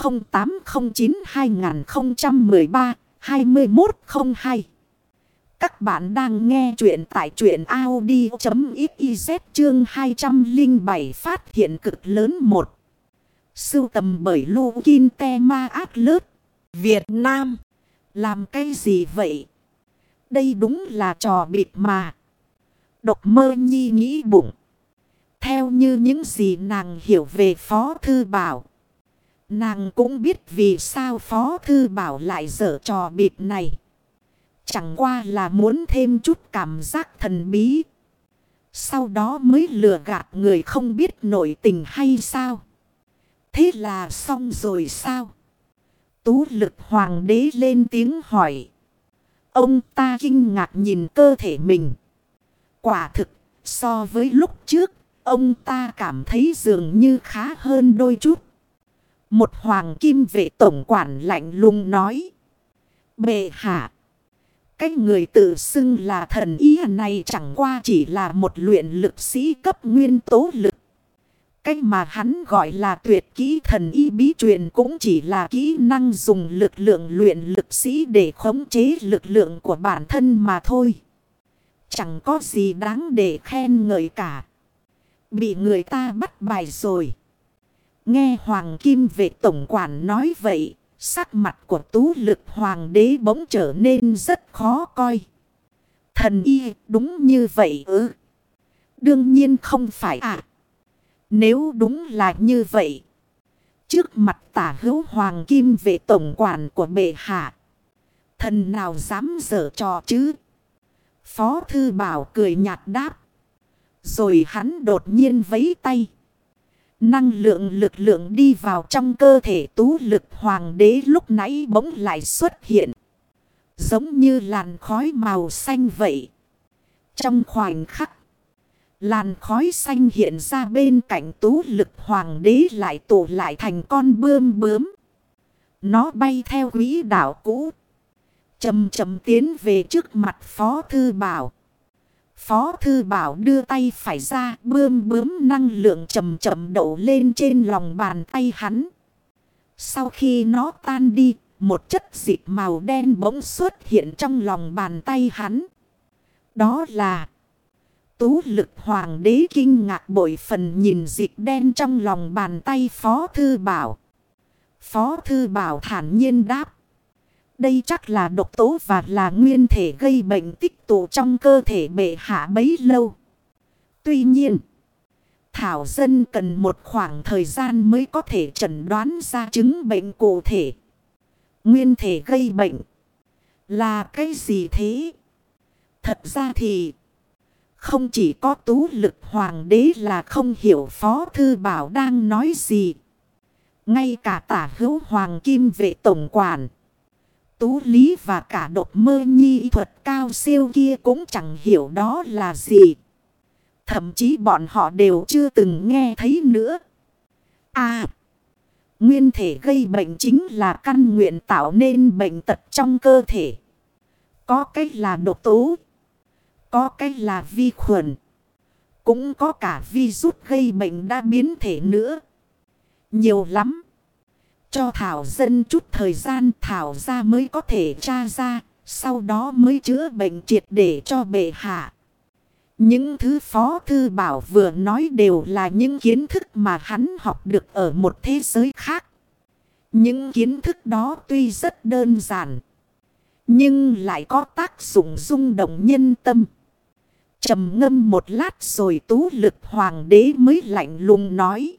0809-2013-2102 Các bạn đang nghe chuyện tại chuyện Audi.xyz chương 207 phát hiện cực lớn 1 Sưu tầm bởi Lô Kinh Te Ma Lớt Việt Nam. Làm cái gì vậy? Đây đúng là trò bịp mà. Độc mơ nhi nghĩ bụng. Theo như những gì nàng hiểu về Phó Thư Bảo Nàng cũng biết vì sao Phó Thư Bảo lại dở trò bịp này. Chẳng qua là muốn thêm chút cảm giác thần bí. Sau đó mới lừa gạt người không biết nội tình hay sao. Thế là xong rồi sao? Tú lực hoàng đế lên tiếng hỏi. Ông ta kinh ngạc nhìn cơ thể mình. Quả thực, so với lúc trước, ông ta cảm thấy dường như khá hơn đôi chút. Một hoàng kim vệ tổng quản lạnh lùng nói. Bệ hạ. Cái người tự xưng là thần ý này chẳng qua chỉ là một luyện lực sĩ cấp nguyên tố lực. Cái mà hắn gọi là tuyệt kỹ thần y bí truyền cũng chỉ là kỹ năng dùng lực lượng luyện lực sĩ để khống chế lực lượng của bản thân mà thôi. Chẳng có gì đáng để khen ngợi cả. Bị người ta bắt bài rồi. Nghe Hoàng Kim về tổng quản nói vậy, sắc mặt của tú lực hoàng đế bỗng trở nên rất khó coi. Thần y đúng như vậy ư? Đương nhiên không phải à. Nếu đúng là như vậy. Trước mặt tả hữu hoàng kim về tổng quản của bệ hạ. Thần nào dám dở trò chứ? Phó thư bảo cười nhạt đáp. Rồi hắn đột nhiên vấy tay. Năng lượng lực lượng đi vào trong cơ thể tú lực hoàng đế lúc nãy bỗng lại xuất hiện. Giống như làn khói màu xanh vậy. Trong khoảnh khắc. Làn khói xanh hiện ra bên cạnh tú lực hoàng đế lại tụ lại thành con bươm bướm. Nó bay theo quỹ đảo cũ. Chầm chầm tiến về trước mặt phó thư bảo. Phó Thư Bảo đưa tay phải ra bươm bướm năng lượng chậm chậm đổ lên trên lòng bàn tay hắn. Sau khi nó tan đi, một chất dịch màu đen bỗng xuất hiện trong lòng bàn tay hắn. Đó là tú lực hoàng đế kinh ngạc bội phần nhìn dịch đen trong lòng bàn tay Phó Thư Bảo. Phó Thư Bảo thản nhiên đáp. Đây chắc là độc tố và là nguyên thể gây bệnh tích tụ trong cơ thể bệ hạ bấy lâu. Tuy nhiên, Thảo dân cần một khoảng thời gian mới có thể chẩn đoán ra chứng bệnh cụ thể. Nguyên thể gây bệnh là cái gì thế? Thật ra thì không chỉ có tú lực hoàng đế là không hiểu Phó Thư Bảo đang nói gì. Ngay cả tả hữu hoàng kim vệ tổng quản. Tú Lý và cả độc mơ nhi thuật cao siêu kia cũng chẳng hiểu đó là gì. Thậm chí bọn họ đều chưa từng nghe thấy nữa. À! Nguyên thể gây bệnh chính là căn nguyện tạo nên bệnh tật trong cơ thể. Có cách là độc tố. Có cách là vi khuẩn. Cũng có cả virus gây bệnh đa biến thể nữa. Nhiều lắm. Cho Thảo dân chút thời gian, Thảo ra mới có thể tra ra. Sau đó mới chữa bệnh triệt để cho bệ hạ. Những thứ Phó Thư Bảo vừa nói đều là những kiến thức mà hắn học được ở một thế giới khác. Những kiến thức đó tuy rất đơn giản. Nhưng lại có tác dụng rung động nhân tâm. trầm ngâm một lát rồi tú lực hoàng đế mới lạnh lùng nói.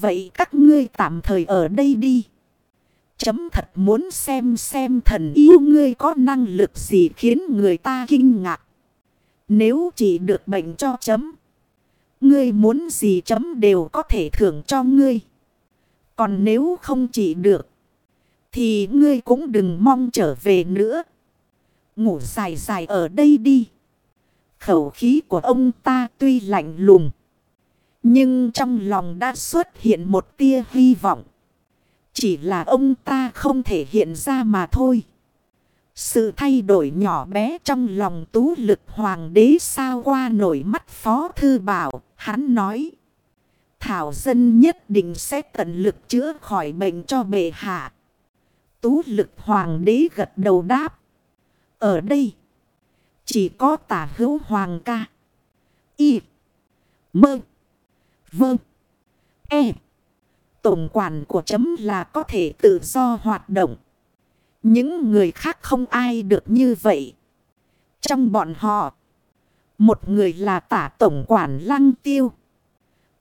Vậy các ngươi tạm thời ở đây đi. Chấm thật muốn xem xem thần yêu ngươi có năng lực gì khiến người ta kinh ngạc. Nếu chỉ được bệnh cho chấm. Ngươi muốn gì chấm đều có thể thưởng cho ngươi. Còn nếu không chỉ được. Thì ngươi cũng đừng mong trở về nữa. Ngủ dài dài ở đây đi. Khẩu khí của ông ta tuy lạnh lùng. Nhưng trong lòng đã xuất hiện một tia hy vọng. Chỉ là ông ta không thể hiện ra mà thôi. Sự thay đổi nhỏ bé trong lòng tú lực hoàng đế sao qua nổi mắt phó thư bảo. Hắn nói. Thảo Dân nhất định sẽ tận lực chữa khỏi bệnh cho bệ hạ. Tú lực hoàng đế gật đầu đáp. Ở đây, chỉ có tả hữu hoàng ca. Y. Mơ. Vâng. E. Tổng quản của chấm là có thể tự do hoạt động. Những người khác không ai được như vậy. Trong bọn họ, một người là tả tổng quản lăng tiêu.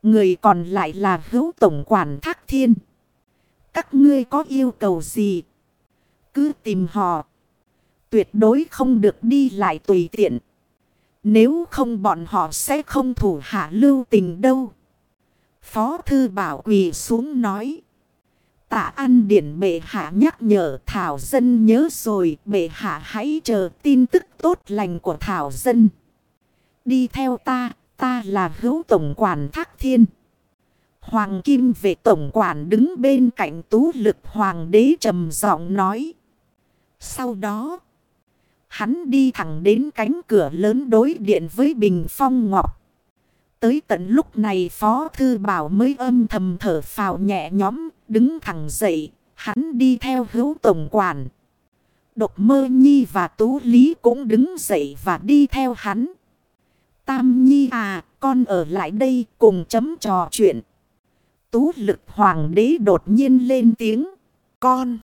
Người còn lại là hữu tổng quản thác thiên. Các ngươi có yêu cầu gì? Cứ tìm họ. Tuyệt đối không được đi lại tùy tiện. Nếu không bọn họ sẽ không thủ hạ lưu tình đâu. Phó thư bảo quỳ xuống nói. Tạ ăn điển bệ hạ nhắc nhở Thảo Dân nhớ rồi bệ hạ hãy chờ tin tức tốt lành của Thảo Dân. Đi theo ta, ta là hữu tổng quản Thác Thiên. Hoàng Kim về tổng quản đứng bên cạnh tú lực hoàng đế trầm giọng nói. Sau đó, hắn đi thẳng đến cánh cửa lớn đối điện với Bình Phong Ngọc. Tới tận lúc này Phó Thư Bảo mới âm thầm thở phào nhẹ nhõm, đứng thẳng dậy, hắn đi theo hữu tổng quản. Độc mơ nhi và tú lý cũng đứng dậy và đi theo hắn. Tam nhi à, con ở lại đây cùng chấm trò chuyện. Tú lực hoàng đế đột nhiên lên tiếng. Con,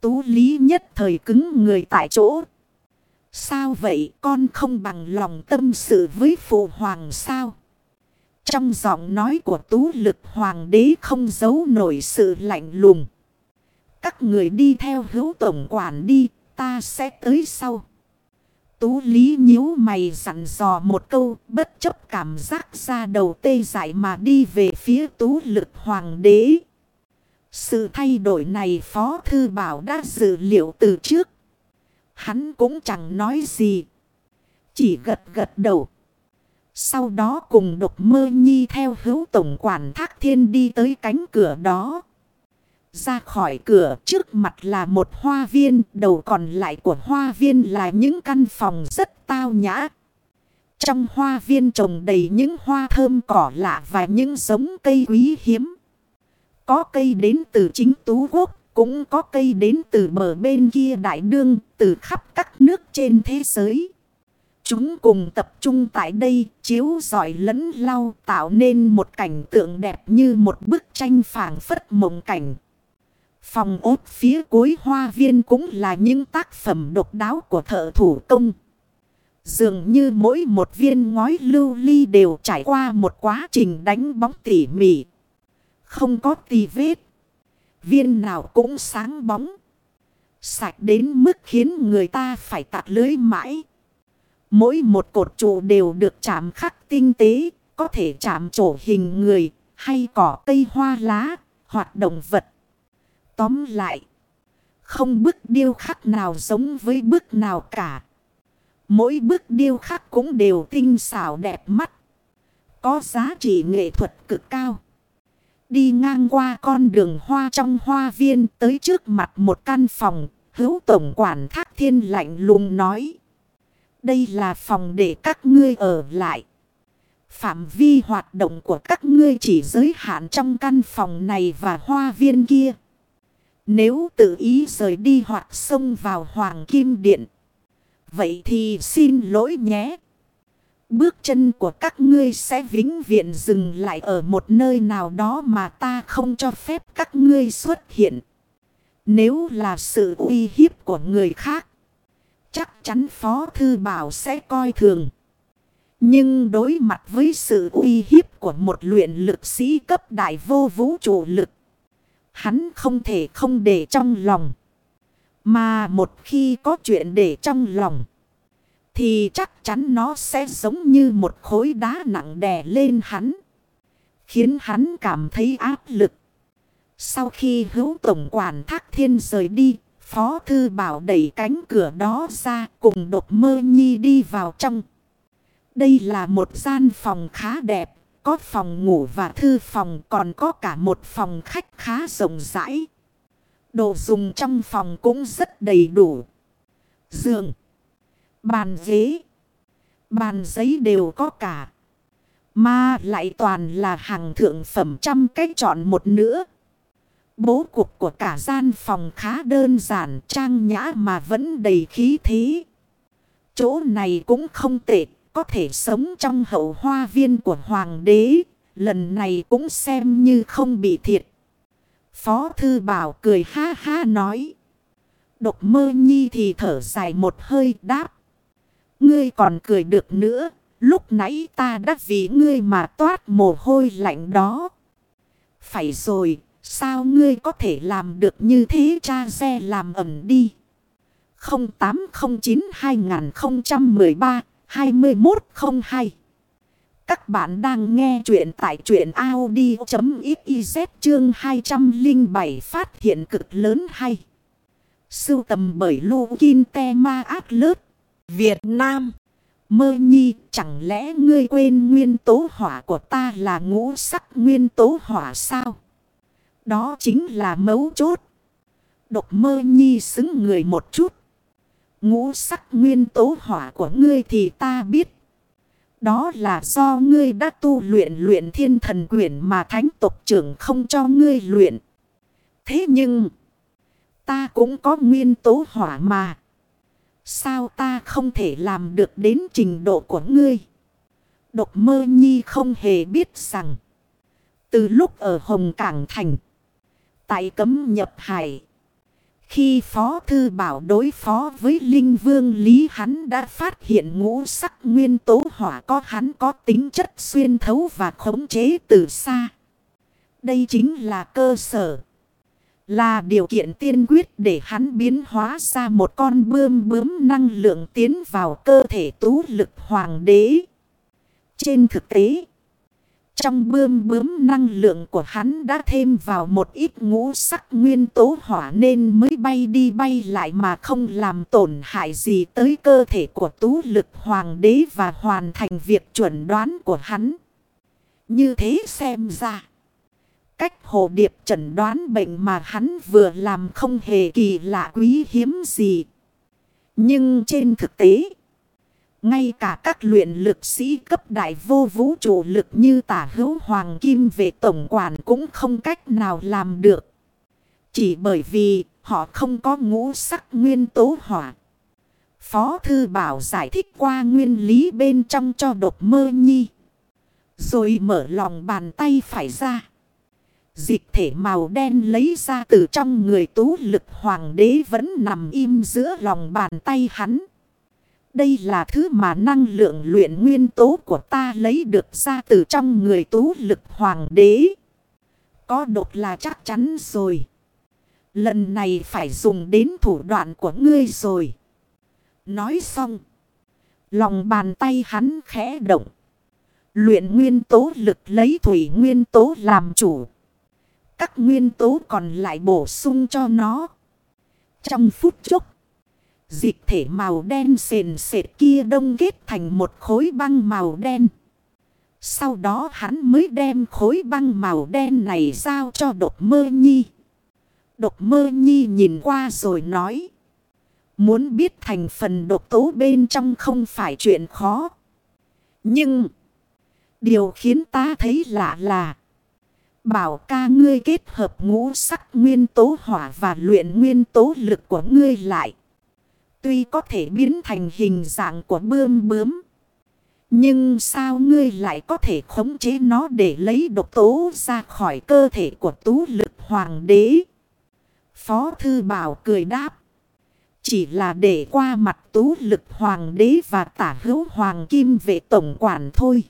tú lý nhất thời cứng người tại chỗ. Sao vậy con không bằng lòng tâm sự với phụ hoàng sao? Trong giọng nói của tú lực hoàng đế không giấu nổi sự lạnh lùng. Các người đi theo hữu tổng quản đi, ta sẽ tới sau. Tú lý nhíu mày dặn dò một câu bất chấp cảm giác ra đầu tê dại mà đi về phía tú lực hoàng đế. Sự thay đổi này Phó Thư Bảo đã dự liệu từ trước. Hắn cũng chẳng nói gì. Chỉ gật gật đầu. Sau đó cùng độc mơ nhi theo hữu tổng quản thác thiên đi tới cánh cửa đó. Ra khỏi cửa trước mặt là một hoa viên, đầu còn lại của hoa viên là những căn phòng rất tao nhã. Trong hoa viên trồng đầy những hoa thơm cỏ lạ và những giống cây quý hiếm. Có cây đến từ chính Tú Quốc, cũng có cây đến từ bờ bên kia đại đương, từ khắp các nước trên thế giới. Chúng cùng tập trung tại đây, chiếu giỏi lẫn lau tạo nên một cảnh tượng đẹp như một bức tranh phảng phất mộng cảnh. Phòng ốt phía cuối hoa viên cũng là những tác phẩm độc đáo của thợ thủ công. Dường như mỗi một viên ngói lưu ly đều trải qua một quá trình đánh bóng tỉ mỉ. Không có tì vết. Viên nào cũng sáng bóng. Sạch đến mức khiến người ta phải tạt lưới mãi. Mỗi một cột trụ đều được chạm khắc tinh tế. Có thể chạm trổ hình người hay cỏ cây hoa lá hoặc động vật. Tóm lại, không bức điêu khắc nào giống với bức nào cả. Mỗi bức điêu khắc cũng đều tinh xảo đẹp mắt. Có giá trị nghệ thuật cực cao. Đi ngang qua con đường hoa trong hoa viên tới trước mặt một căn phòng. Hữu tổng quản thác thiên lạnh lùng nói. Đây là phòng để các ngươi ở lại. Phạm vi hoạt động của các ngươi chỉ giới hạn trong căn phòng này và hoa viên kia. Nếu tự ý rời đi hoặc xông vào Hoàng Kim Điện. Vậy thì xin lỗi nhé. Bước chân của các ngươi sẽ vĩnh viễn dừng lại ở một nơi nào đó mà ta không cho phép các ngươi xuất hiện. Nếu là sự uy hiếp của người khác, chắc chắn Phó Thư Bảo sẽ coi thường. Nhưng đối mặt với sự uy hiếp của một luyện lực sĩ cấp đại vô vũ trụ lực, Hắn không thể không để trong lòng. Mà một khi có chuyện để trong lòng. Thì chắc chắn nó sẽ giống như một khối đá nặng đè lên hắn. Khiến hắn cảm thấy áp lực. Sau khi hữu tổng quản thác thiên rời đi. Phó thư bảo đẩy cánh cửa đó ra cùng độc mơ nhi đi vào trong. Đây là một gian phòng khá đẹp có phòng ngủ và thư phòng còn có cả một phòng khách khá rộng rãi. Đồ dùng trong phòng cũng rất đầy đủ. Giường, bàn ghế, bàn giấy đều có cả. Mà lại toàn là hàng thượng phẩm trăm cách chọn một nữa. Bố cục của cả gian phòng khá đơn giản trang nhã mà vẫn đầy khí thế. Chỗ này cũng không tệ, có thể sống trong hậu hoa viên của hoàng đế. Lần này cũng xem như không bị thiệt. Phó thư bảo cười ha ha nói. Độc mơ nhi thì thở dài một hơi đáp. Ngươi còn cười được nữa. Lúc nãy ta đã vì ngươi mà toát mồ hôi lạnh đó. Phải rồi, sao ngươi có thể làm được như thế cha xe làm ẩm đi. 0809-2013-2102 Các bạn đang nghe chuyện tại chuyện Audi.xyz chương 207 phát hiện cực lớn hay. Sưu tầm bởi Lô Kinh Te Ma Ác Lớt, Việt Nam. Mơ nhi, chẳng lẽ ngươi quên nguyên tố hỏa của ta là ngũ sắc nguyên tố hỏa sao? Đó chính là mấu chốt. Độc mơ nhi xứng người một chút. Ngũ sắc nguyên tố hỏa của ngươi thì ta biết. Đó là do ngươi đã tu luyện luyện thiên thần quyển mà thánh tộc trưởng không cho ngươi luyện. Thế nhưng, ta cũng có nguyên tố hỏa mà. Sao ta không thể làm được đến trình độ của ngươi? Độc mơ nhi không hề biết rằng. Từ lúc ở Hồng Cảng Thành. Tại cấm nhập hải. Khi Phó Thư Bảo đối phó với Linh Vương Lý hắn đã phát hiện ngũ sắc nguyên tố hỏa có hắn có tính chất xuyên thấu và khống chế từ xa. Đây chính là cơ sở. Là điều kiện tiên quyết để hắn biến hóa ra một con bươm bướm năng lượng tiến vào cơ thể tú lực hoàng đế. Trên thực tế, trong bươm bướm năng lượng của hắn đã thêm vào một ít ngũ sắc nguyên tố hỏa nên mới bay đi bay lại mà không làm tổn hại gì tới cơ thể của tú lực hoàng đế và hoàn thành việc chuẩn đoán của hắn. Như thế xem ra. Cách hồ điệp chẩn đoán bệnh mà hắn vừa làm không hề kỳ lạ quý hiếm gì. Nhưng trên thực tế, ngay cả các luyện lực sĩ cấp đại vô vũ trụ lực như tả hữu hoàng kim về tổng quản cũng không cách nào làm được. Chỉ bởi vì họ không có ngũ sắc nguyên tố hỏa. Phó Thư Bảo giải thích qua nguyên lý bên trong cho độc mơ nhi. Rồi mở lòng bàn tay phải ra. Dịch thể màu đen lấy ra từ trong người tú lực hoàng đế vẫn nằm im giữa lòng bàn tay hắn. Đây là thứ mà năng lượng luyện nguyên tố của ta lấy được ra từ trong người tú lực hoàng đế. Có đột là chắc chắn rồi. Lần này phải dùng đến thủ đoạn của ngươi rồi. Nói xong. Lòng bàn tay hắn khẽ động. Luyện nguyên tố lực lấy thủy nguyên tố làm chủ. Các nguyên tố còn lại bổ sung cho nó. Trong phút chốc. Dịch thể màu đen sền sệt kia đông kết thành một khối băng màu đen. Sau đó hắn mới đem khối băng màu đen này giao cho độc mơ nhi. Độc mơ nhi nhìn qua rồi nói. Muốn biết thành phần độc tố bên trong không phải chuyện khó. Nhưng. Điều khiến ta thấy lạ là. Bảo ca ngươi kết hợp ngũ sắc nguyên tố hỏa và luyện nguyên tố lực của ngươi lại. Tuy có thể biến thành hình dạng của bươm bướm. Nhưng sao ngươi lại có thể khống chế nó để lấy độc tố ra khỏi cơ thể của tú lực hoàng đế? Phó thư bảo cười đáp. Chỉ là để qua mặt tú lực hoàng đế và tả hữu hoàng kim vệ tổng quản thôi.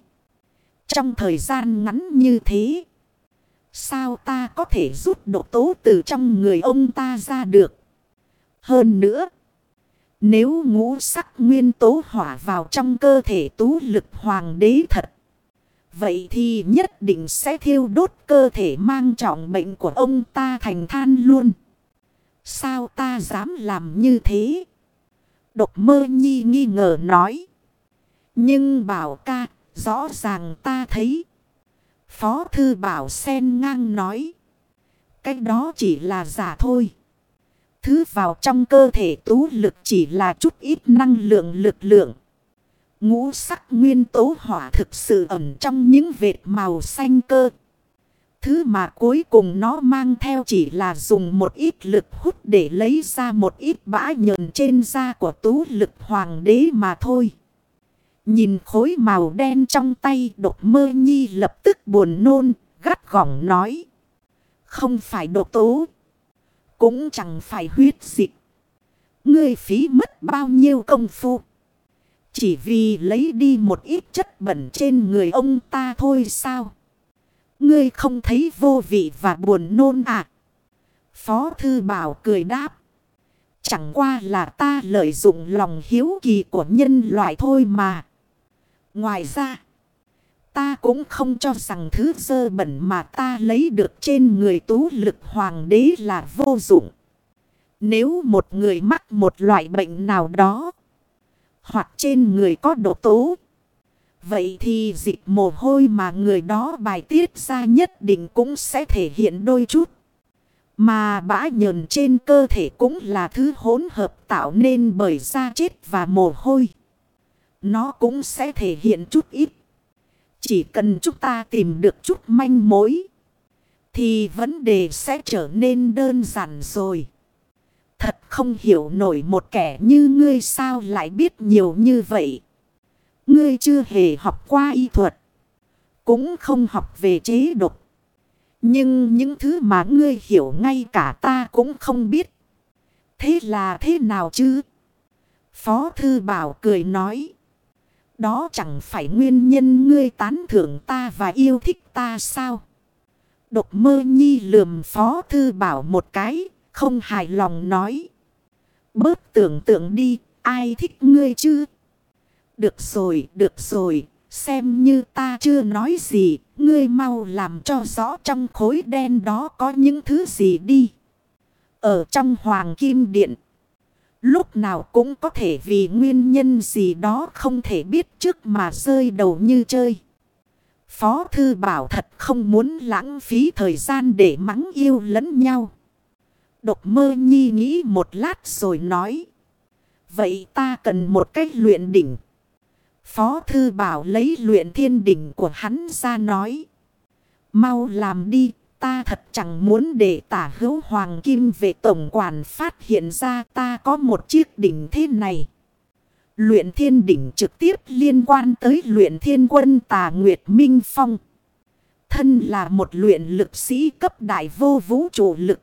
Trong thời gian ngắn như thế. Sao ta có thể rút độc tố từ trong người ông ta ra được? Hơn nữa. Nếu ngũ sắc nguyên tố hỏa vào trong cơ thể tú lực hoàng đế thật. Vậy thì nhất định sẽ thiêu đốt cơ thể mang trọng bệnh của ông ta thành than luôn. Sao ta dám làm như thế? Độc mơ nhi nghi ngờ nói. Nhưng bảo ca, rõ ràng ta thấy. Phó thư bảo sen ngang nói. cách đó chỉ là giả thôi. Thứ vào trong cơ thể tú lực chỉ là chút ít năng lượng lực lượng. Ngũ sắc nguyên tố hỏa thực sự ẩn trong những vệt màu xanh cơ. Thứ mà cuối cùng nó mang theo chỉ là dùng một ít lực hút để lấy ra một ít bã nhờn trên da của tú lực hoàng đế mà thôi. Nhìn khối màu đen trong tay độc mơ nhi lập tức buồn nôn, gắt gỏng nói. Không phải độc tố, cũng chẳng phải huyết dịch. Ngươi phí mất bao nhiêu công phu. Chỉ vì lấy đi một ít chất bẩn trên người ông ta thôi sao? Ngươi không thấy vô vị và buồn nôn à? Phó Thư Bảo cười đáp. Chẳng qua là ta lợi dụng lòng hiếu kỳ của nhân loại thôi mà. Ngoài ra, ta cũng không cho rằng thứ dơ bẩn mà ta lấy được trên người tú lực hoàng đế là vô dụng. Nếu một người mắc một loại bệnh nào đó, hoặc trên người có độc tố, vậy thì dịch mồ hôi mà người đó bài tiết ra nhất định cũng sẽ thể hiện đôi chút. Mà bã nhờn trên cơ thể cũng là thứ hỗn hợp tạo nên bởi da chết và mồ hôi. Nó cũng sẽ thể hiện chút ít. Chỉ cần chúng ta tìm được chút manh mối. Thì vấn đề sẽ trở nên đơn giản rồi. Thật không hiểu nổi một kẻ như ngươi sao lại biết nhiều như vậy. Ngươi chưa hề học qua y thuật. Cũng không học về chế độc. Nhưng những thứ mà ngươi hiểu ngay cả ta cũng không biết. Thế là thế nào chứ? Phó Thư Bảo cười nói. Đó chẳng phải nguyên nhân ngươi tán thưởng ta và yêu thích ta sao? Độc mơ nhi lườm Phó Thư Bảo một cái, không hài lòng nói. Bớt tưởng tượng đi, ai thích ngươi chứ? Được rồi, được rồi, xem như ta chưa nói gì, ngươi mau làm cho rõ trong khối đen đó có những thứ gì đi. Ở trong hoàng kim điện, lúc nào cũng có thể vì nguyên nhân gì đó không thể biết trước mà rơi đầu như chơi. Phó thư bảo thật không muốn lãng phí thời gian để mắng yêu lẫn nhau. Độc mơ nhi nghĩ một lát rồi nói. Vậy ta cần một cách luyện đỉnh. Phó thư bảo lấy luyện thiên đỉnh của hắn ra nói. Mau làm đi, ta thật chẳng muốn để tả hữu hoàng kim về tổng quản phát hiện ra ta có một chiếc đỉnh thế này. Luyện thiên đỉnh trực tiếp liên quan tới luyện thiên quân tà Nguyệt Minh Phong. Thân là một luyện lực sĩ cấp đại vô vũ trụ lực.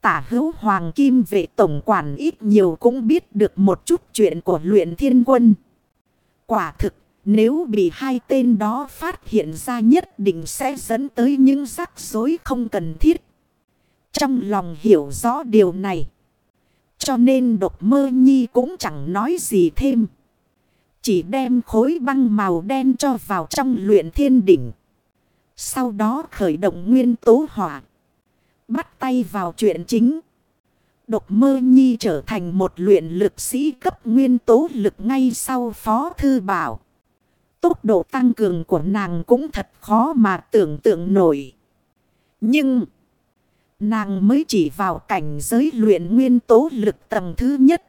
Tả hữu hoàng kim về tổng quản ít nhiều cũng biết được một chút chuyện của luyện thiên quân. Quả thực, nếu bị hai tên đó phát hiện ra nhất định sẽ dẫn tới những rắc rối không cần thiết. Trong lòng hiểu rõ điều này. Cho nên độc mơ nhi cũng chẳng nói gì thêm. Chỉ đem khối băng màu đen cho vào trong luyện thiên đỉnh. Sau đó khởi động nguyên tố hỏa. Bắt tay vào chuyện chính. Độc mơ nhi trở thành một luyện lực sĩ cấp nguyên tố lực ngay sau phó thư bảo. Tốc độ tăng cường của nàng cũng thật khó mà tưởng tượng nổi. Nhưng... Nàng mới chỉ vào cảnh giới luyện nguyên tố lực tầng thứ nhất.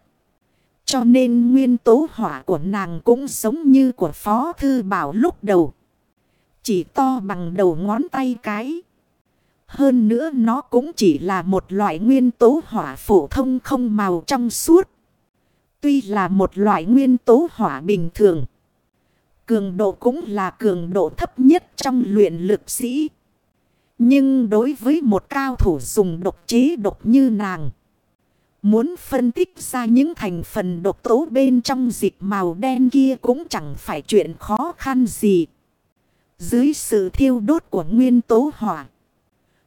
Cho nên nguyên tố hỏa của nàng cũng giống như của Phó Thư Bảo lúc đầu. Chỉ to bằng đầu ngón tay cái. Hơn nữa nó cũng chỉ là một loại nguyên tố hỏa phổ thông không màu trong suốt. Tuy là một loại nguyên tố hỏa bình thường. Cường độ cũng là cường độ thấp nhất trong luyện lực sĩ. Nhưng đối với một cao thủ dùng độc chế độc như nàng. Muốn phân tích ra những thành phần độc tố bên trong dịch màu đen kia cũng chẳng phải chuyện khó khăn gì. Dưới sự thiêu đốt của nguyên tố hỏa.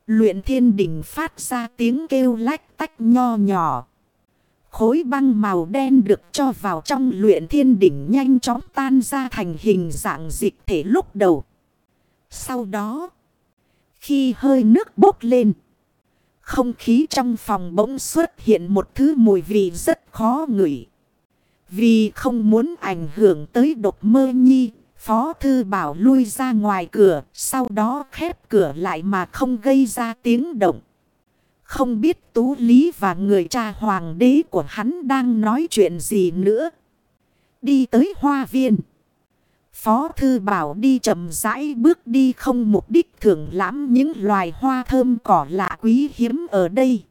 Luyện thiên đỉnh phát ra tiếng kêu lách tách nho nhỏ. Khối băng màu đen được cho vào trong luyện thiên đỉnh nhanh chóng tan ra thành hình dạng dịch thể lúc đầu. Sau đó, khi hơi nước bốc lên, không khí trong phòng bỗng xuất hiện một thứ mùi vị rất khó ngửi. Vì không muốn ảnh hưởng tới độc mơ nhi, Phó Thư Bảo lui ra ngoài cửa, sau đó khép cửa lại mà không gây ra tiếng động. Không biết Tú Lý và người cha hoàng đế của hắn đang nói chuyện gì nữa. Đi tới hoa viên. Phó thư bảo đi chậm rãi bước đi không mục đích thưởng lãm những loài hoa thơm cỏ lạ quý hiếm ở đây.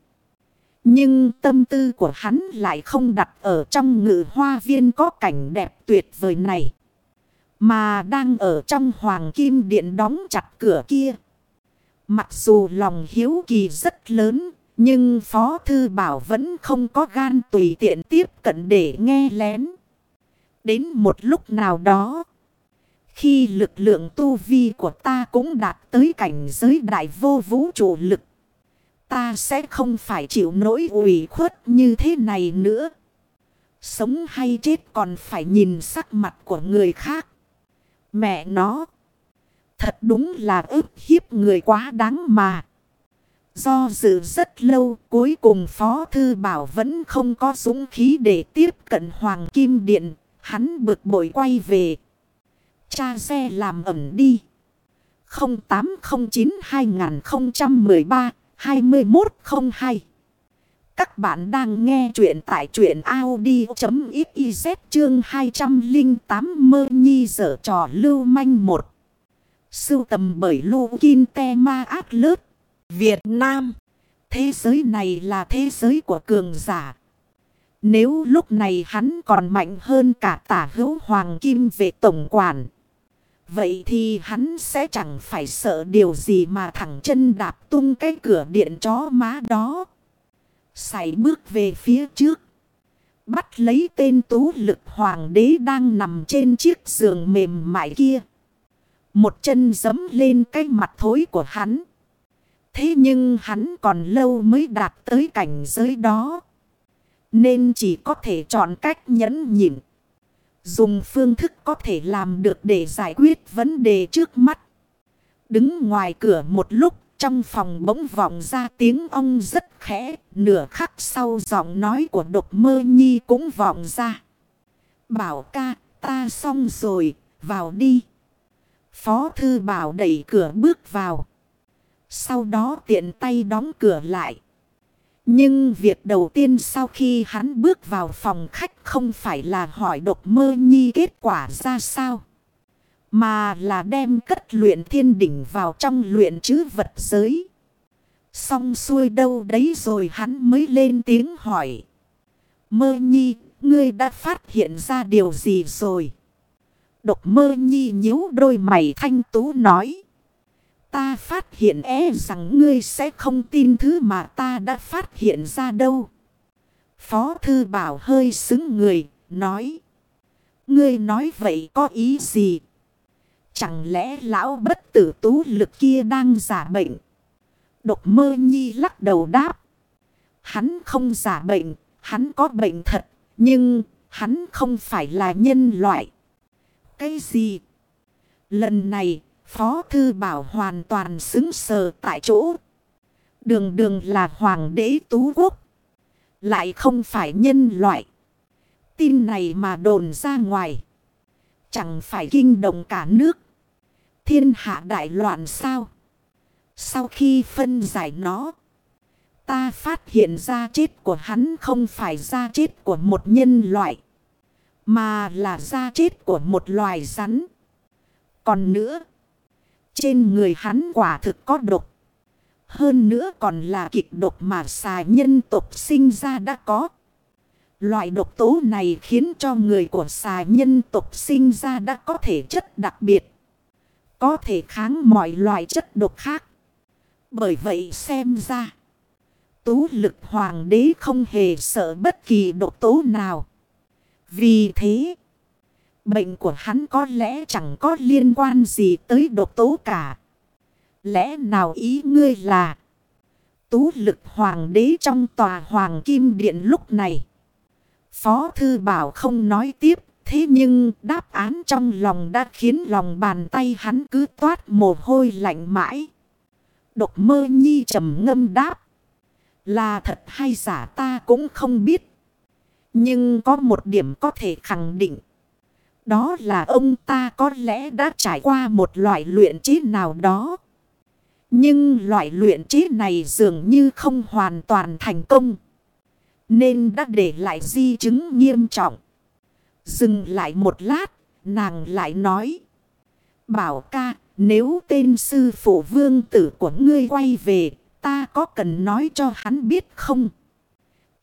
Nhưng tâm tư của hắn lại không đặt ở trong ngự hoa viên có cảnh đẹp tuyệt vời này. Mà đang ở trong hoàng kim điện đóng chặt cửa kia. Mặc dù lòng hiếu kỳ rất lớn, nhưng Phó Thư Bảo vẫn không có gan tùy tiện tiếp cận để nghe lén. Đến một lúc nào đó, khi lực lượng tu vi của ta cũng đạt tới cảnh giới đại vô vũ trụ lực, ta sẽ không phải chịu nỗi ủy khuất như thế này nữa. Sống hay chết còn phải nhìn sắc mặt của người khác. Mẹ nó. Thật đúng là ức hiếp người quá đáng mà. Do dự rất lâu, cuối cùng Phó Thư Bảo vẫn không có dũng khí để tiếp cận Hoàng Kim Điện. Hắn bực bội quay về. Cha xe làm ẩm đi. 0809-2013-2102 Các bạn đang nghe chuyện tại chuyện Audi.xyz chương 208 mơ nhi dở trò lưu manh một. Sưu tầm bởi Lô kim Te Ma Át Lớt. Việt Nam. Thế giới này là thế giới của cường giả. Nếu lúc này hắn còn mạnh hơn cả tả hữu hoàng kim về tổng quản. Vậy thì hắn sẽ chẳng phải sợ điều gì mà thẳng chân đạp tung cái cửa điện chó má đó. Xảy bước về phía trước. Bắt lấy tên tú lực hoàng đế đang nằm trên chiếc giường mềm mại kia. Một chân giấm lên cái mặt thối của hắn. Thế nhưng hắn còn lâu mới đạt tới cảnh giới đó. Nên chỉ có thể chọn cách nhẫn nhịn. Dùng phương thức có thể làm được để giải quyết vấn đề trước mắt. Đứng ngoài cửa một lúc, trong phòng bỗng vọng ra tiếng ông rất khẽ. Nửa khắc sau giọng nói của độc mơ nhi cũng vọng ra. Bảo ca, ta xong rồi, vào đi. Phó thư bảo đẩy cửa bước vào. Sau đó tiện tay đóng cửa lại. Nhưng việc đầu tiên sau khi hắn bước vào phòng khách không phải là hỏi độc mơ nhi kết quả ra sao. Mà là đem cất luyện thiên đỉnh vào trong luyện chứ vật giới. Xong xuôi đâu đấy rồi hắn mới lên tiếng hỏi. Mơ nhi, ngươi đã phát hiện ra điều gì rồi? Độc mơ nhi nhíu đôi mày thanh tú nói. Ta phát hiện e rằng ngươi sẽ không tin thứ mà ta đã phát hiện ra đâu. Phó thư bảo hơi xứng người, nói. Ngươi nói vậy có ý gì? Chẳng lẽ lão bất tử tú lực kia đang giả bệnh? Độc mơ nhi lắc đầu đáp. Hắn không giả bệnh, hắn có bệnh thật, nhưng hắn không phải là nhân loại. Cái gì? Lần này, Phó Thư Bảo hoàn toàn xứng sờ tại chỗ. Đường đường là hoàng đế tú quốc. Lại không phải nhân loại. Tin này mà đồn ra ngoài. Chẳng phải kinh động cả nước. Thiên hạ đại loạn sao? Sau khi phân giải nó. Ta phát hiện ra chết của hắn không phải ra chết của một nhân loại. Mà là da chết của một loài rắn. Còn nữa. Trên người hắn quả thực có độc. Hơn nữa còn là kịch độc mà xà nhân tộc sinh ra đã có. Loại độc tố này khiến cho người của xà nhân tộc sinh ra đã có thể chất đặc biệt. Có thể kháng mọi loại chất độc khác. Bởi vậy xem ra. Tú lực hoàng đế không hề sợ bất kỳ độc tố nào. Vì thế. Bệnh của hắn có lẽ chẳng có liên quan gì tới độc tố cả. Lẽ nào ý ngươi là tú lực hoàng đế trong tòa hoàng kim điện lúc này. Phó thư bảo không nói tiếp. Thế nhưng đáp án trong lòng đã khiến lòng bàn tay hắn cứ toát mồ hôi lạnh mãi. Độc mơ nhi trầm ngâm đáp. Là thật hay giả ta cũng không biết. Nhưng có một điểm có thể khẳng định. Đó là ông ta có lẽ đã trải qua một loại luyện chế nào đó. Nhưng loại luyện chế này dường như không hoàn toàn thành công. Nên đã để lại di chứng nghiêm trọng. Dừng lại một lát, nàng lại nói. Bảo ca, nếu tên sư phụ vương tử của ngươi quay về, ta có cần nói cho hắn biết không?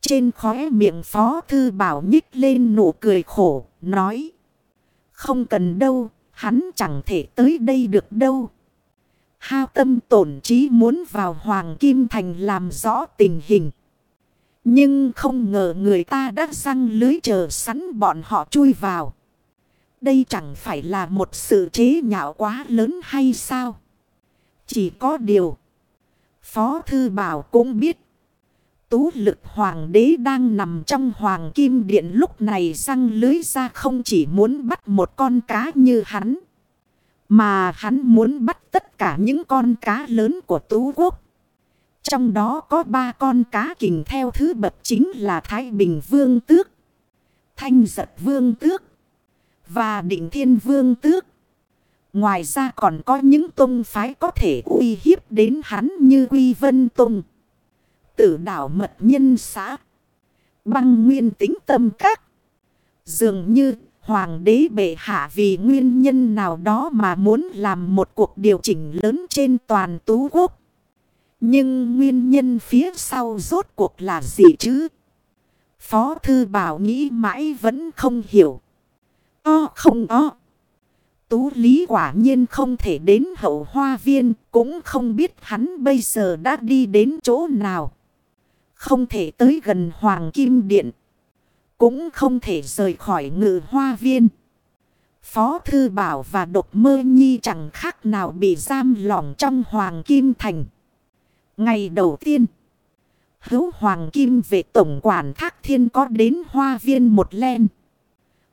Trên khóe miệng phó thư bảo nhích lên nụ cười khổ, nói. Không cần đâu, hắn chẳng thể tới đây được đâu. Hao tâm tổn trí muốn vào Hoàng Kim Thành làm rõ tình hình. Nhưng không ngờ người ta đã răng lưới chờ sẵn bọn họ chui vào. Đây chẳng phải là một sự chế nhạo quá lớn hay sao? Chỉ có điều. Phó Thư Bảo cũng biết. Tú lực hoàng đế đang nằm trong hoàng kim điện lúc này răng lưới ra không chỉ muốn bắt một con cá như hắn. Mà hắn muốn bắt tất cả những con cá lớn của Tú Quốc. Trong đó có ba con cá kình theo thứ bậc chính là Thái Bình Vương Tước, Thanh Giật Vương Tước và Định Thiên Vương Tước. Ngoài ra còn có những tông phái có thể uy hiếp đến hắn như Quy Vân Tông, Tử đảo Mật Nhân Xã, Băng Nguyên Tính Tâm Các. Dường như Hoàng đế bệ hạ vì nguyên nhân nào đó mà muốn làm một cuộc điều chỉnh lớn trên toàn tú quốc. Nhưng nguyên nhân phía sau rốt cuộc là gì chứ? Phó thư bảo nghĩ mãi vẫn không hiểu. O không o. Tú lý quả nhiên không thể đến hậu hoa viên. Cũng không biết hắn bây giờ đã đi đến chỗ nào. Không thể tới gần Hoàng Kim Điện. Cũng không thể rời khỏi ngự hoa viên. Phó Thư Bảo và Độc Mơ Nhi chẳng khác nào bị giam lỏng trong Hoàng Kim Thành. Ngày đầu tiên, hữu Hoàng Kim về Tổng quản Thác Thiên có đến hoa viên một len.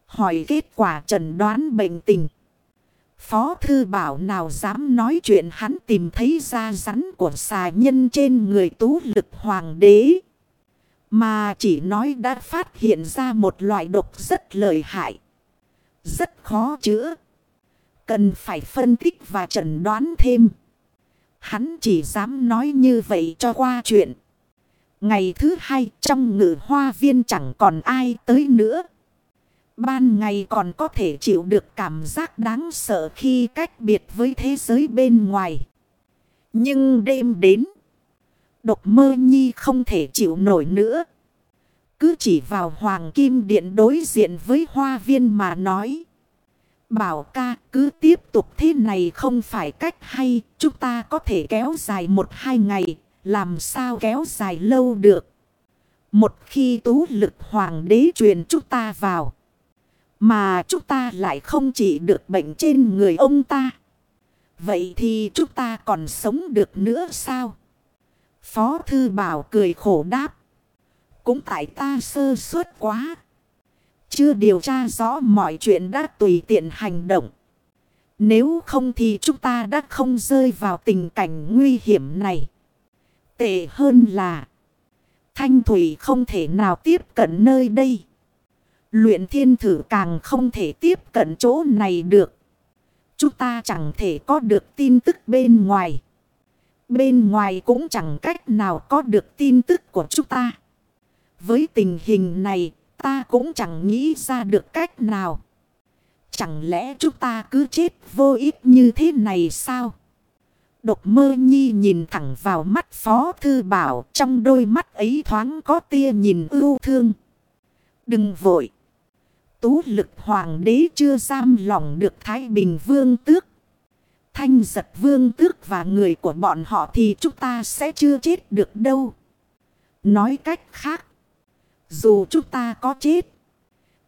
Hỏi kết quả trần đoán bệnh tình. Phó Thư Bảo nào dám nói chuyện hắn tìm thấy da rắn của xà nhân trên người tú lực hoàng đế. Mà chỉ nói đã phát hiện ra một loại độc rất lợi hại. Rất khó chữa. Cần phải phân tích và chẩn đoán thêm. Hắn chỉ dám nói như vậy cho qua chuyện. Ngày thứ hai trong ngự hoa viên chẳng còn ai tới nữa. Ban ngày còn có thể chịu được cảm giác đáng sợ khi cách biệt với thế giới bên ngoài. Nhưng đêm đến. Độc mơ nhi không thể chịu nổi nữa. Cứ chỉ vào hoàng kim điện đối diện với hoa viên mà nói. Bảo ca, cứ tiếp tục thế này không phải cách hay. Chúng ta có thể kéo dài một hai ngày. Làm sao kéo dài lâu được. Một khi tú lực hoàng đế truyền chúng ta vào. Mà chúng ta lại không chỉ được bệnh trên người ông ta. Vậy thì chúng ta còn sống được nữa sao? Phó Thư Bảo cười khổ đáp. Cũng tại ta sơ suất quá. Chưa điều tra rõ mọi chuyện đã tùy tiện hành động. Nếu không thì chúng ta đã không rơi vào tình cảnh nguy hiểm này. Tệ hơn là, Thanh Thủy không thể nào tiếp cận nơi đây. Luyện thiên thử càng không thể tiếp cận chỗ này được. Chúng ta chẳng thể có được tin tức bên ngoài. Bên ngoài cũng chẳng cách nào có được tin tức của chúng ta. Với tình hình này, ta cũng chẳng nghĩ ra được cách nào. Chẳng lẽ chúng ta cứ chết vô ích như thế này sao? Độc mơ nhi nhìn thẳng vào mắt phó thư bảo trong đôi mắt ấy thoáng có tia nhìn ưu thương. Đừng vội. Tú lực hoàng đế chưa giam lòng được Thái Bình vương tước. Thanh giật vương tước và người của bọn họ thì chúng ta sẽ chưa chết được đâu. Nói cách khác. Dù chúng ta có chết.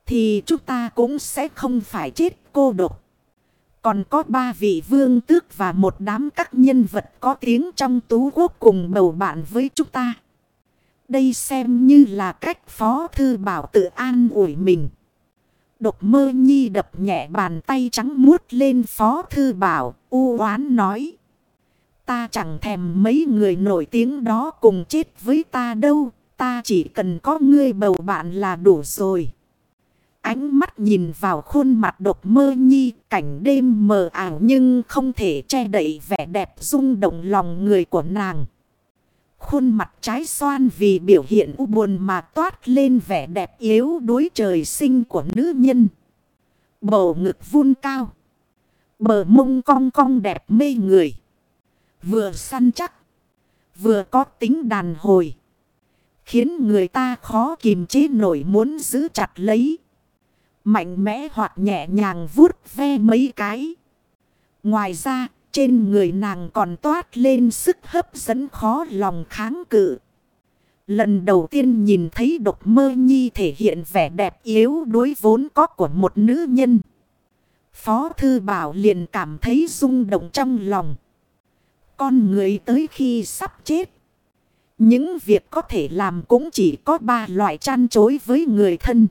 Thì chúng ta cũng sẽ không phải chết cô độc. Còn có ba vị vương tước và một đám các nhân vật có tiếng trong tú quốc cùng bầu bạn với chúng ta. Đây xem như là cách phó thư bảo tự an ủi mình. Độc mơ nhi đập nhẹ bàn tay trắng muốt lên phó thư bảo, u oán nói. Ta chẳng thèm mấy người nổi tiếng đó cùng chết với ta đâu, ta chỉ cần có ngươi bầu bạn là đủ rồi. Ánh mắt nhìn vào khuôn mặt độc mơ nhi, cảnh đêm mờ ảo nhưng không thể che đậy vẻ đẹp rung động lòng người của nàng. Khuôn mặt trái xoan vì biểu hiện u buồn mà toát lên vẻ đẹp yếu đối trời sinh của nữ nhân. Bầu ngực vun cao. Bờ mông cong cong đẹp mê người. Vừa săn chắc. Vừa có tính đàn hồi. Khiến người ta khó kìm chế nổi muốn giữ chặt lấy. Mạnh mẽ hoặc nhẹ nhàng vuốt ve mấy cái. Ngoài ra, trên người nàng còn toát lên sức hấp dẫn khó lòng kháng cự. Lần đầu tiên nhìn thấy độc mơ nhi thể hiện vẻ đẹp yếu đối vốn có của một nữ nhân. Phó Thư Bảo liền cảm thấy rung động trong lòng. Con người tới khi sắp chết. Những việc có thể làm cũng chỉ có ba loại chăn chối với người thân.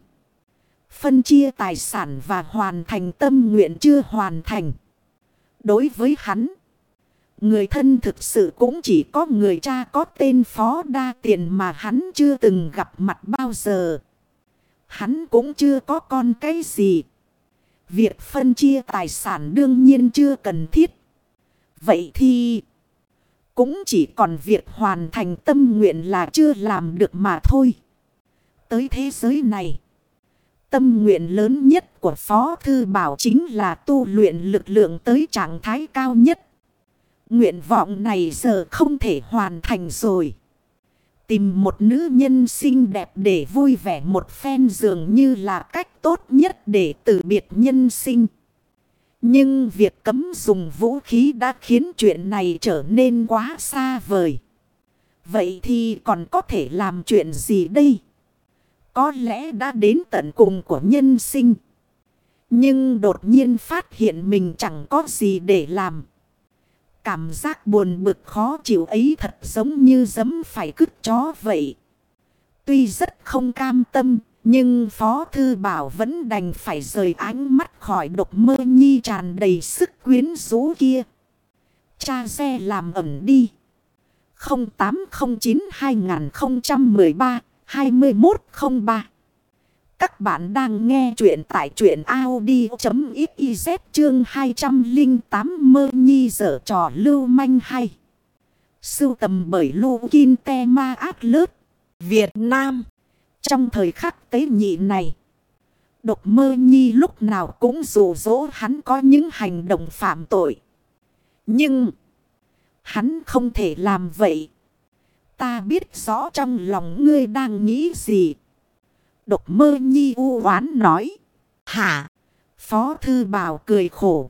Phân chia tài sản và hoàn thành tâm nguyện chưa hoàn thành. Đối với hắn, người thân thực sự cũng chỉ có người cha có tên Phó Đa Tiền mà hắn chưa từng gặp mặt bao giờ. Hắn cũng chưa có con cái gì. Việc phân chia tài sản đương nhiên chưa cần thiết. Vậy thì cũng chỉ còn việc hoàn thành tâm nguyện là chưa làm được mà thôi. Tới thế giới này. Tâm nguyện lớn nhất của Phó Thư Bảo chính là tu luyện lực lượng tới trạng thái cao nhất. Nguyện vọng này giờ không thể hoàn thành rồi. Tìm một nữ nhân xinh đẹp để vui vẻ một phen dường như là cách tốt nhất để từ biệt nhân sinh. Nhưng việc cấm dùng vũ khí đã khiến chuyện này trở nên quá xa vời. Vậy thì còn có thể làm chuyện gì đây? Có lẽ đã đến tận cùng của nhân sinh. Nhưng đột nhiên phát hiện mình chẳng có gì để làm. Cảm giác buồn bực khó chịu ấy thật giống như giấm phải cứt chó vậy. Tuy rất không cam tâm, nhưng Phó Thư Bảo vẫn đành phải rời ánh mắt khỏi độc mơ nhi tràn đầy sức quyến rũ kia. Cha xe làm ẩm đi. 0809 2013 2103 các bạn đang nghe chuyện tại chuyện Audi.xyz chương 208 mơ nhi dở trò lưu manh hay. Sưu tầm bởi Lô Kinh Te Ma Át lớp. Việt Nam. Trong thời khắc tế nhị này, độc mơ nhi lúc nào cũng rủ dỗ hắn có những hành động phạm tội. Nhưng, hắn không thể làm vậy. Ta biết rõ trong lòng ngươi đang nghĩ gì. Độc mơ nhi u oán nói. Hả? Phó thư bảo cười khổ.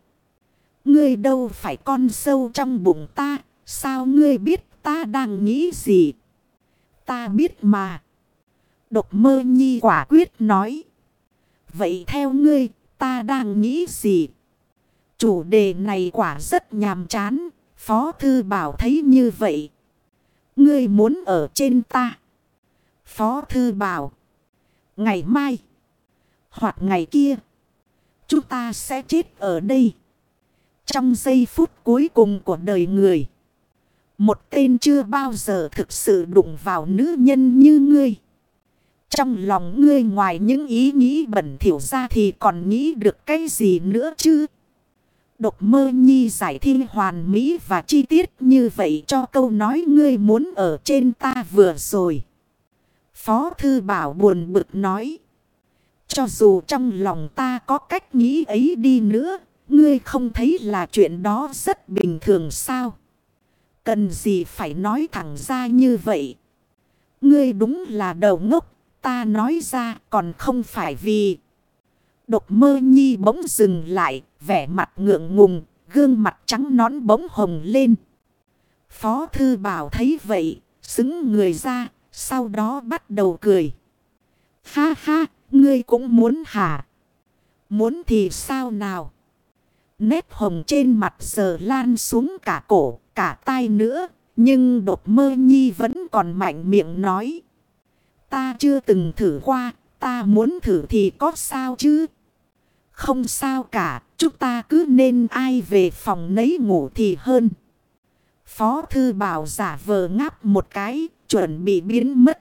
Ngươi đâu phải con sâu trong bụng ta. Sao ngươi biết ta đang nghĩ gì? Ta biết mà. Độc mơ nhi quả quyết nói. Vậy theo ngươi, ta đang nghĩ gì? Chủ đề này quả rất nhàm chán. Phó thư bảo thấy như vậy. Ngươi muốn ở trên ta. Phó thư bảo. Ngày mai. Hoặc ngày kia. Chúng ta sẽ chết ở đây. Trong giây phút cuối cùng của đời người. Một tên chưa bao giờ thực sự đụng vào nữ nhân như ngươi. Trong lòng ngươi ngoài những ý nghĩ bẩn thỉu ra thì còn nghĩ được cái gì nữa chứ? Độc mơ nhi giải thi hoàn mỹ và chi tiết như vậy cho câu nói ngươi muốn ở trên ta vừa rồi. Phó thư bảo buồn bực nói. Cho dù trong lòng ta có cách nghĩ ấy đi nữa, ngươi không thấy là chuyện đó rất bình thường sao? Cần gì phải nói thẳng ra như vậy? Ngươi đúng là đầu ngốc, ta nói ra còn không phải vì... Độc mơ nhi bỗng dừng lại, vẻ mặt ngượng ngùng, gương mặt trắng nón bỗng hồng lên. Phó thư bảo thấy vậy, xứng người ra, sau đó bắt đầu cười. Ha ha, ngươi cũng muốn hả? Muốn thì sao nào? Nét hồng trên mặt giờ lan xuống cả cổ, cả tai nữa. Nhưng đột mơ nhi vẫn còn mạnh miệng nói. Ta chưa từng thử qua, ta muốn thử thì có sao chứ? Không sao cả, chúng ta cứ nên ai về phòng nấy ngủ thì hơn. Phó thư bảo giả vờ ngáp một cái, chuẩn bị biến mất.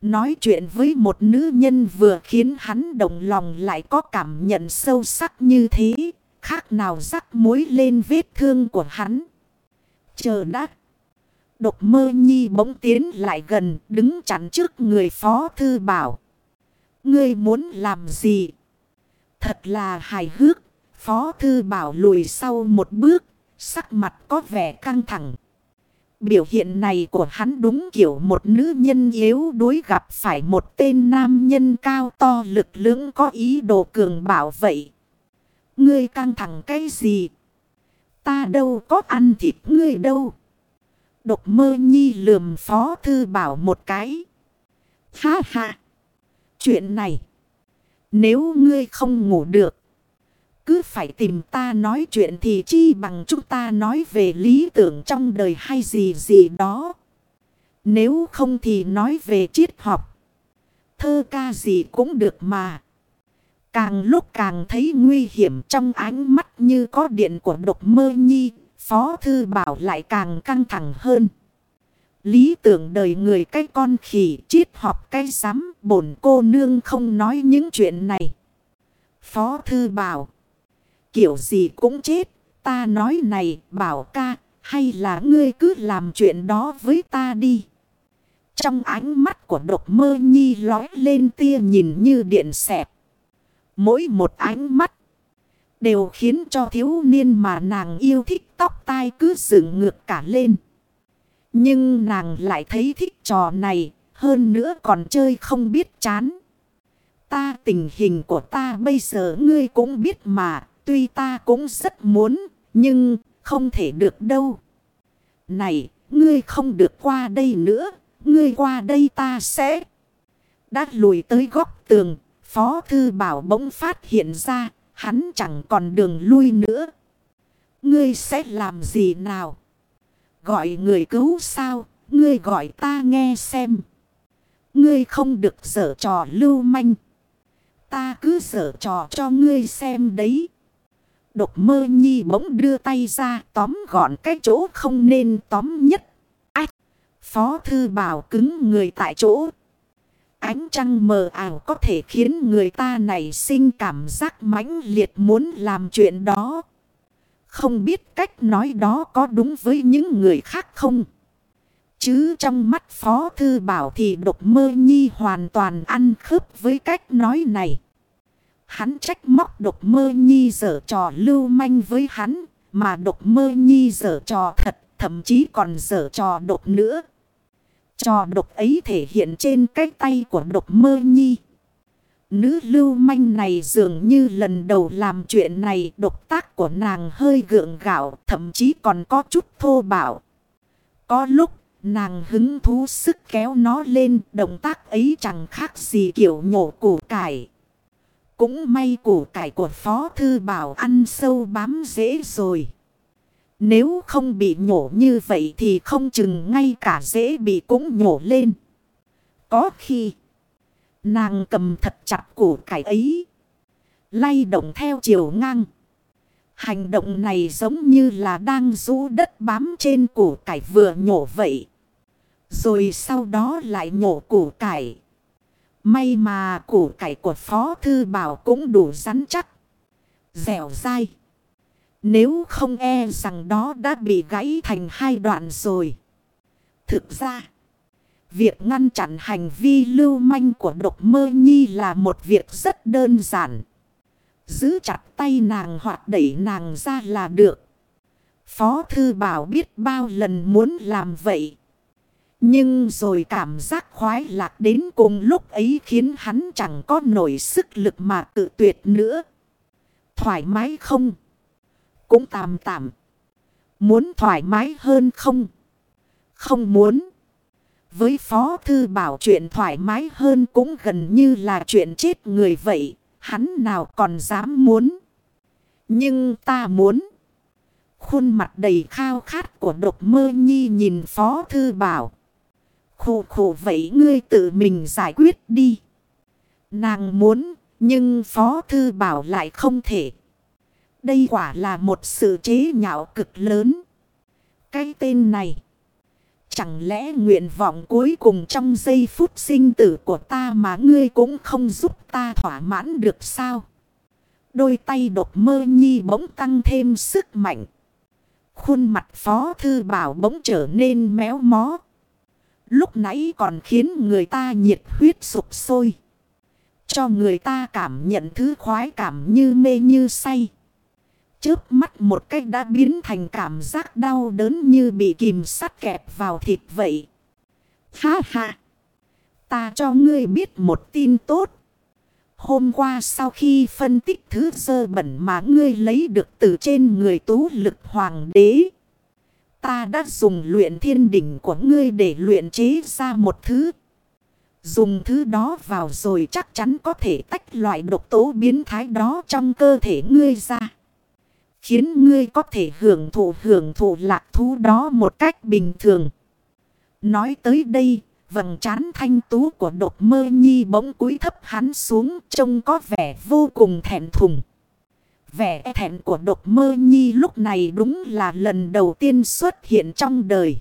Nói chuyện với một nữ nhân vừa khiến hắn đồng lòng lại có cảm nhận sâu sắc như thế, khác nào rắc mối lên vết thương của hắn. Chờ đã. Độc mơ nhi bỗng tiến lại gần đứng chắn trước người phó thư bảo. Ngươi muốn làm gì? Thật là hài hước. Phó thư bảo lùi sau một bước. Sắc mặt có vẻ căng thẳng. Biểu hiện này của hắn đúng kiểu một nữ nhân yếu đuối gặp phải một tên nam nhân cao to lực lưỡng có ý đồ cường bảo vậy. Ngươi căng thẳng cái gì? Ta đâu có ăn thịt ngươi đâu. Độc mơ nhi lườm phó thư bảo một cái. Ha ha. Chuyện này. Nếu ngươi không ngủ được. Cứ phải tìm ta nói chuyện thì chi bằng chúng ta nói về lý tưởng trong đời hay gì gì đó. Nếu không thì nói về triết học. Thơ ca gì cũng được mà. Càng lúc càng thấy nguy hiểm trong ánh mắt như có điện của độc mơ nhi. Phó thư bảo lại càng căng thẳng hơn. Lý tưởng đời người cái con khỉ, triết học cái sắm bổn cô nương không nói những chuyện này. Phó thư bảo. Kiểu gì cũng chết. Ta nói này bảo ca hay là ngươi cứ làm chuyện đó với ta đi. Trong ánh mắt của độc mơ nhi lói lên tia nhìn như điện xẹp. Mỗi một ánh mắt đều khiến cho thiếu niên mà nàng yêu thích tóc tai cứ dựng ngược cả lên. Nhưng nàng lại thấy thích trò này, hơn nữa còn chơi không biết chán. Ta tình hình của ta bây giờ ngươi cũng biết mà, tuy ta cũng rất muốn, nhưng không thể được đâu. Này, ngươi không được qua đây nữa, ngươi qua đây ta sẽ... Đã lùi tới góc tường, Phó Thư Bảo bỗng phát hiện ra, hắn chẳng còn đường lui nữa. Ngươi sẽ làm gì nào? Gọi người cứu sao? Ngươi gọi ta nghe xem. Ngươi không được dở trò lưu manh. Ta cứ dở trò cho ngươi xem đấy. Độc mơ nhi bỗng đưa tay ra, tóm gọn cái chỗ không nên tóm nhất. Ách! Phó thư bảo cứng người tại chỗ. Ánh trăng mờ ảo có thể khiến người ta này sinh cảm giác mãnh liệt muốn làm chuyện đó. Không biết cách nói đó có đúng với những người khác không? Chứ trong mắt Phó Thư Bảo thì độc mơ nhi hoàn toàn ăn khớp với cách nói này. Hắn trách móc độc mơ nhi dở trò lưu manh với hắn. Mà độc mơ nhi dở trò thật, thậm chí còn dở trò độc nữa. Trò độc ấy thể hiện trên cái tay của độc mơ nhi. Nữ lưu manh này dường như lần đầu làm chuyện này độc tác của nàng hơi gượng gạo thậm chí còn có chút thô bạo. Có lúc nàng hứng thú sức kéo nó lên động tác ấy chẳng khác gì kiểu nhổ củ cải. Cũng may củ cải của Phó Thư Bảo ăn sâu bám dễ rồi. Nếu không bị nhổ như vậy thì không chừng ngay cả dễ bị cũng nhổ lên. Có khi, nàng cầm thật chặt củ cải ấy. Lay động theo chiều ngang. Hành động này giống như là đang rũ đất bám trên củ cải vừa nhổ vậy. Rồi sau đó lại nhổ củ cải. May mà củ cải của Phó Thư Bảo cũng đủ rắn chắc. Dẻo dai. Nếu không e rằng đó đã bị gãy thành hai đoạn rồi. Thực ra, việc ngăn chặn hành vi lưu manh của độc mơ nhi là một việc rất đơn giản. Giữ chặt tay nàng hoặc đẩy nàng ra là được. Phó Thư Bảo biết bao lần muốn làm vậy. Nhưng rồi cảm giác khoái lạc đến cùng lúc ấy khiến hắn chẳng có nổi sức lực mà tự tuyệt nữa. Thoải mái không? cũng tạm tạm. Muốn thoải mái hơn không? Không muốn. Với Phó Thư Bảo chuyện thoải mái hơn cũng gần như là chuyện chết người vậy. Hắn nào còn dám muốn. Nhưng ta muốn. Khuôn mặt đầy khao khát của độc mơ nhi nhìn Phó Thư Bảo. Khổ khổ vậy ngươi tự mình giải quyết đi. Nàng muốn, nhưng Phó Thư Bảo lại không thể. Đây quả là một sự chế nhạo cực lớn. Cái tên này. Chẳng lẽ nguyện vọng cuối cùng trong giây phút sinh tử của ta mà ngươi cũng không giúp ta thỏa mãn được sao? Đôi tay độc mơ nhi bỗng tăng thêm sức mạnh. Khuôn mặt phó thư bảo bỗng trở nên méo mó. Lúc nãy còn khiến người ta nhiệt huyết sụp sôi. Cho người ta cảm nhận thứ khoái cảm như mê như say. Chớp mắt một cách đã biến thành cảm giác đau đớn như bị kìm sắt kẹp vào thịt vậy. Ha ha! Ta cho ngươi biết một tin tốt. Hôm qua sau khi phân tích thứ dơ bẩn mà ngươi lấy được từ trên người tú lực hoàng đế. Ta đã dùng luyện thiên đỉnh của ngươi để luyện chế ra một thứ. Dùng thứ đó vào rồi chắc chắn có thể tách loại độc tố biến thái đó trong cơ thể ngươi ra. Khiến ngươi có thể hưởng thụ hưởng thụ lạc thú đó một cách bình thường. Nói tới đây, vầng trán thanh tú của độc mơ nhi bỗng cúi thấp hắn xuống trông có vẻ vô cùng thẹn thùng. Vẻ thẹn của độc mơ nhi lúc này đúng là lần đầu tiên xuất hiện trong đời.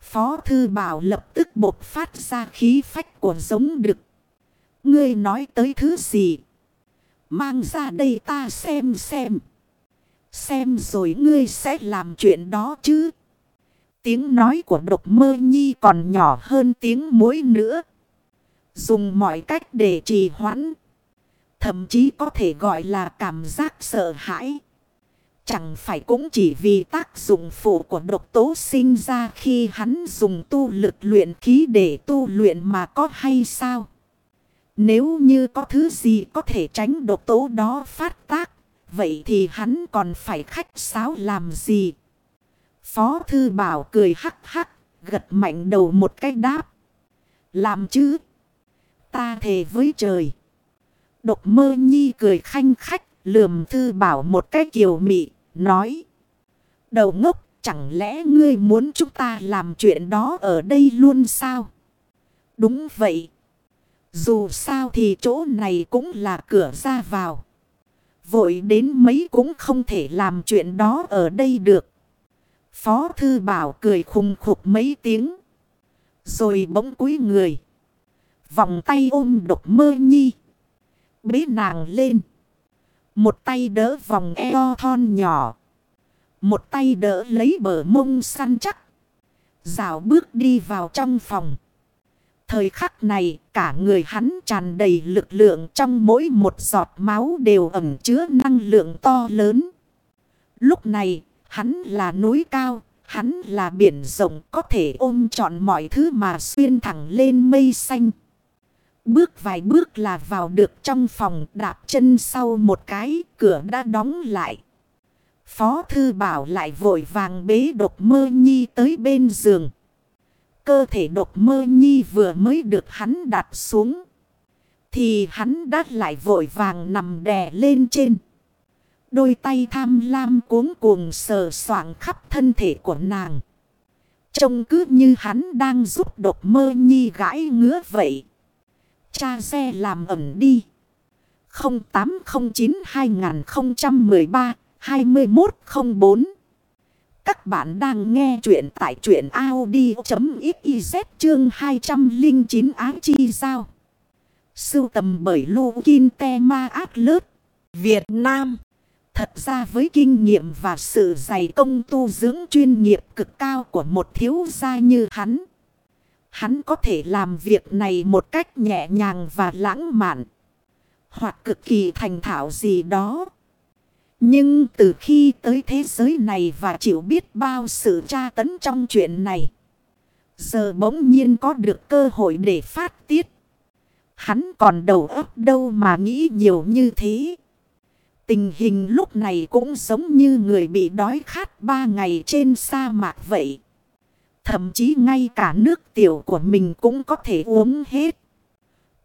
Phó thư bảo lập tức bột phát ra khí phách của giống đực. Ngươi nói tới thứ gì? Mang ra đây ta xem xem. Xem rồi ngươi sẽ làm chuyện đó chứ. Tiếng nói của độc mơ nhi còn nhỏ hơn tiếng mũi nữa. Dùng mọi cách để trì hoãn. Thậm chí có thể gọi là cảm giác sợ hãi. Chẳng phải cũng chỉ vì tác dụng phụ của độc tố sinh ra khi hắn dùng tu lực luyện khí để tu luyện mà có hay sao? Nếu như có thứ gì có thể tránh độc tố đó phát tác, vậy thì hắn còn phải khách sáo làm gì? Phó thư bảo cười hắc hắc, gật mạnh đầu một cái đáp. Làm chứ? Ta thề với trời. Độc mơ nhi cười khanh khách, lườm thư bảo một cái kiều mị, nói. Đầu ngốc, chẳng lẽ ngươi muốn chúng ta làm chuyện đó ở đây luôn sao? Đúng vậy. Dù sao thì chỗ này cũng là cửa ra vào. Vội đến mấy cũng không thể làm chuyện đó ở đây được. Phó thư bảo cười khùng khục mấy tiếng. Rồi bỗng cúi người. Vòng tay ôm độc mơ nhi. Bế nàng lên. Một tay đỡ vòng eo thon nhỏ. Một tay đỡ lấy bờ mông săn chắc. Rào bước đi vào trong phòng. Thời khắc này cả người hắn tràn đầy lực lượng trong mỗi một giọt máu đều ẩm chứa năng lượng to lớn. Lúc này hắn là núi cao, hắn là biển rộng có thể ôm trọn mọi thứ mà xuyên thẳng lên mây xanh. Bước vài bước là vào được trong phòng, đạp chân sau một cái, cửa đã đóng lại. Phó thư bảo lại vội vàng bế độc mơ nhi tới bên giường. Cơ thể độc mơ nhi vừa mới được hắn đặt xuống. Thì hắn đã lại vội vàng nằm đè lên trên. Đôi tay tham lam cuống cuồng sờ soạng khắp thân thể của nàng. Trông cứ như hắn đang giúp độc mơ nhi gãi ngứa vậy. Cha xe làm ẩm đi. 0809-2013-2104 Các bạn đang nghe chuyện tại chuyện Audi.xyz chương 209 Áng chi sao. Sưu tầm bởi Lô Kinh Te Ma Át Lớt, Việt Nam. Thật ra với kinh nghiệm và sự dày công tu dưỡng chuyên nghiệp cực cao của một thiếu gia như hắn. Hắn có thể làm việc này một cách nhẹ nhàng và lãng mạn. Hoặc cực kỳ thành thạo gì đó. Nhưng từ khi tới thế giới này và chịu biết bao sự tra tấn trong chuyện này. Giờ bỗng nhiên có được cơ hội để phát tiết. Hắn còn đầu óc đâu mà nghĩ nhiều như thế. Tình hình lúc này cũng giống như người bị đói khát ba ngày trên sa mạc vậy. Thậm chí ngay cả nước tiểu của mình cũng có thể uống hết.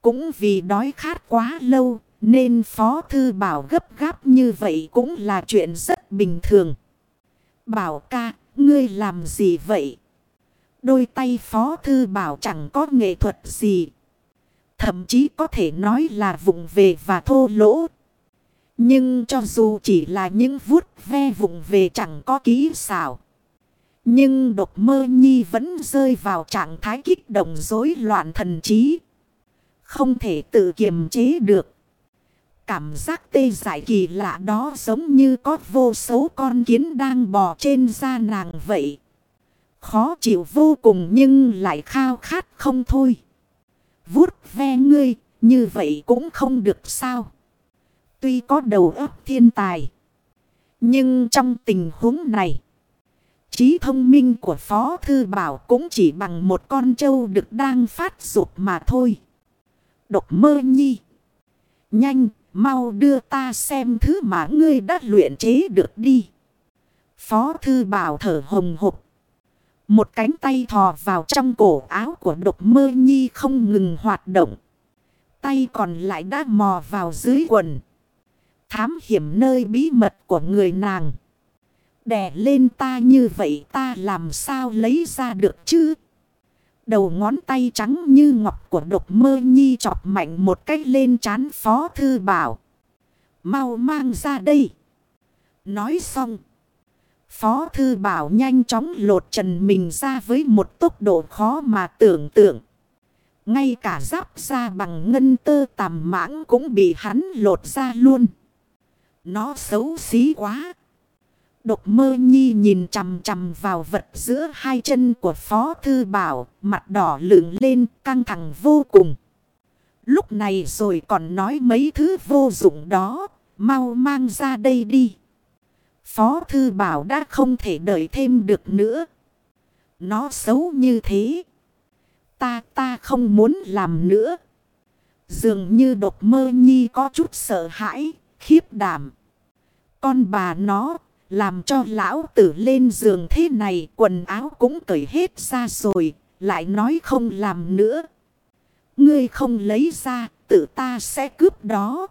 Cũng vì đói khát quá lâu nên Phó Thư Bảo gấp gáp như vậy cũng là chuyện rất bình thường. Bảo ca, ngươi làm gì vậy? Đôi tay Phó Thư Bảo chẳng có nghệ thuật gì. Thậm chí có thể nói là vụng về và thô lỗ. Nhưng cho dù chỉ là những vuốt ve vụng về chẳng có kỹ xảo. Nhưng độc mơ nhi vẫn rơi vào trạng thái kích động rối loạn thần trí. Không thể tự kiềm chế được. Cảm giác tê dại kỳ lạ đó giống như có vô số con kiến đang bò trên da nàng vậy. Khó chịu vô cùng nhưng lại khao khát không thôi. Vút ve ngươi, như vậy cũng không được sao. Tuy có đầu óc thiên tài. Nhưng trong tình huống này, trí thông minh của Phó Thư Bảo cũng chỉ bằng một con trâu được đang phát dục mà thôi. Độc mơ nhi. Nhanh, mau đưa ta xem thứ mà ngươi đã luyện chế được đi. Phó Thư Bảo thở hồng hộp. Một cánh tay thò vào trong cổ áo của độc mơ nhi không ngừng hoạt động. Tay còn lại đã mò vào dưới quần. Thám hiểm nơi bí mật của người nàng. Đè lên ta như vậy ta làm sao lấy ra được chứ? Đầu ngón tay trắng như ngọc của độc mơ nhi chọc mạnh một cách lên chán phó thư bảo. Mau mang ra đây. Nói xong. Phó thư bảo nhanh chóng lột trần mình ra với một tốc độ khó mà tưởng tượng. Ngay cả giáp ra bằng ngân tơ tàm mãng cũng bị hắn lột ra luôn. Nó xấu xí quá. Độc mơ nhi nhìn chằm chằm vào vật giữa hai chân của Phó Thư Bảo, mặt đỏ lửng lên căng thẳng vô cùng. Lúc này rồi còn nói mấy thứ vô dụng đó, mau mang ra đây đi. Phó Thư Bảo đã không thể đợi thêm được nữa. Nó xấu như thế. Ta ta không muốn làm nữa. Dường như độc mơ nhi có chút sợ hãi, khiếp đảm. Con bà nó làm cho lão tử lên giường thế này quần áo cũng cởi hết ra rồi, lại nói không làm nữa. Ngươi không lấy ra, tự ta sẽ cướp đó.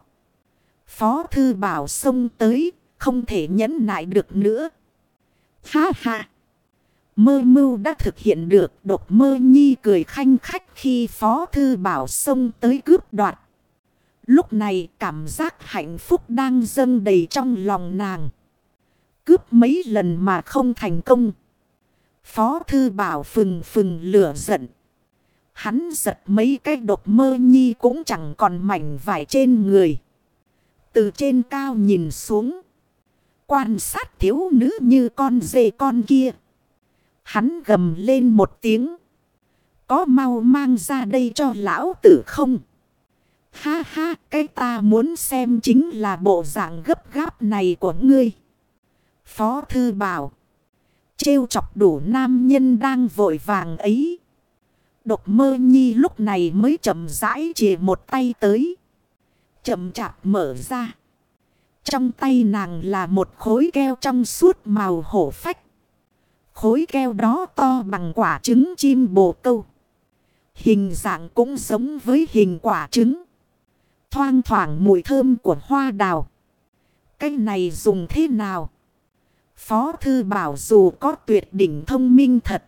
Phó thư bảo xông tới, không thể nhẫn nại được nữa. Ha ha! Mơ mưu đã thực hiện được độc mơ nhi cười khanh khách khi phó thư bảo xông tới cướp đoạt. Lúc này cảm giác hạnh phúc đang dâng đầy trong lòng nàng. Cướp mấy lần mà không thành công. Phó thư bảo phừng phừng lửa giận. Hắn giật mấy cái độc mơ nhi cũng chẳng còn mảnh vải trên người. Từ trên cao nhìn xuống. Quan sát thiếu nữ như con dê con kia. Hắn gầm lên một tiếng. Có mau mang ra đây cho lão tử không? Ha ha, cái ta muốn xem chính là bộ dạng gấp gáp này của ngươi. Phó thư bảo. Trêu chọc đủ nam nhân đang vội vàng ấy. Độc mơ nhi lúc này mới chậm rãi chìa một tay tới. Chậm chạp mở ra. Trong tay nàng là một khối keo trong suốt màu hổ phách. Khối keo đó to bằng quả trứng chim bồ câu. Hình dạng cũng giống với hình quả trứng. Thoang thoảng mùi thơm của hoa đào. Cái này dùng thế nào? Phó thư bảo dù có tuyệt đỉnh thông minh thật.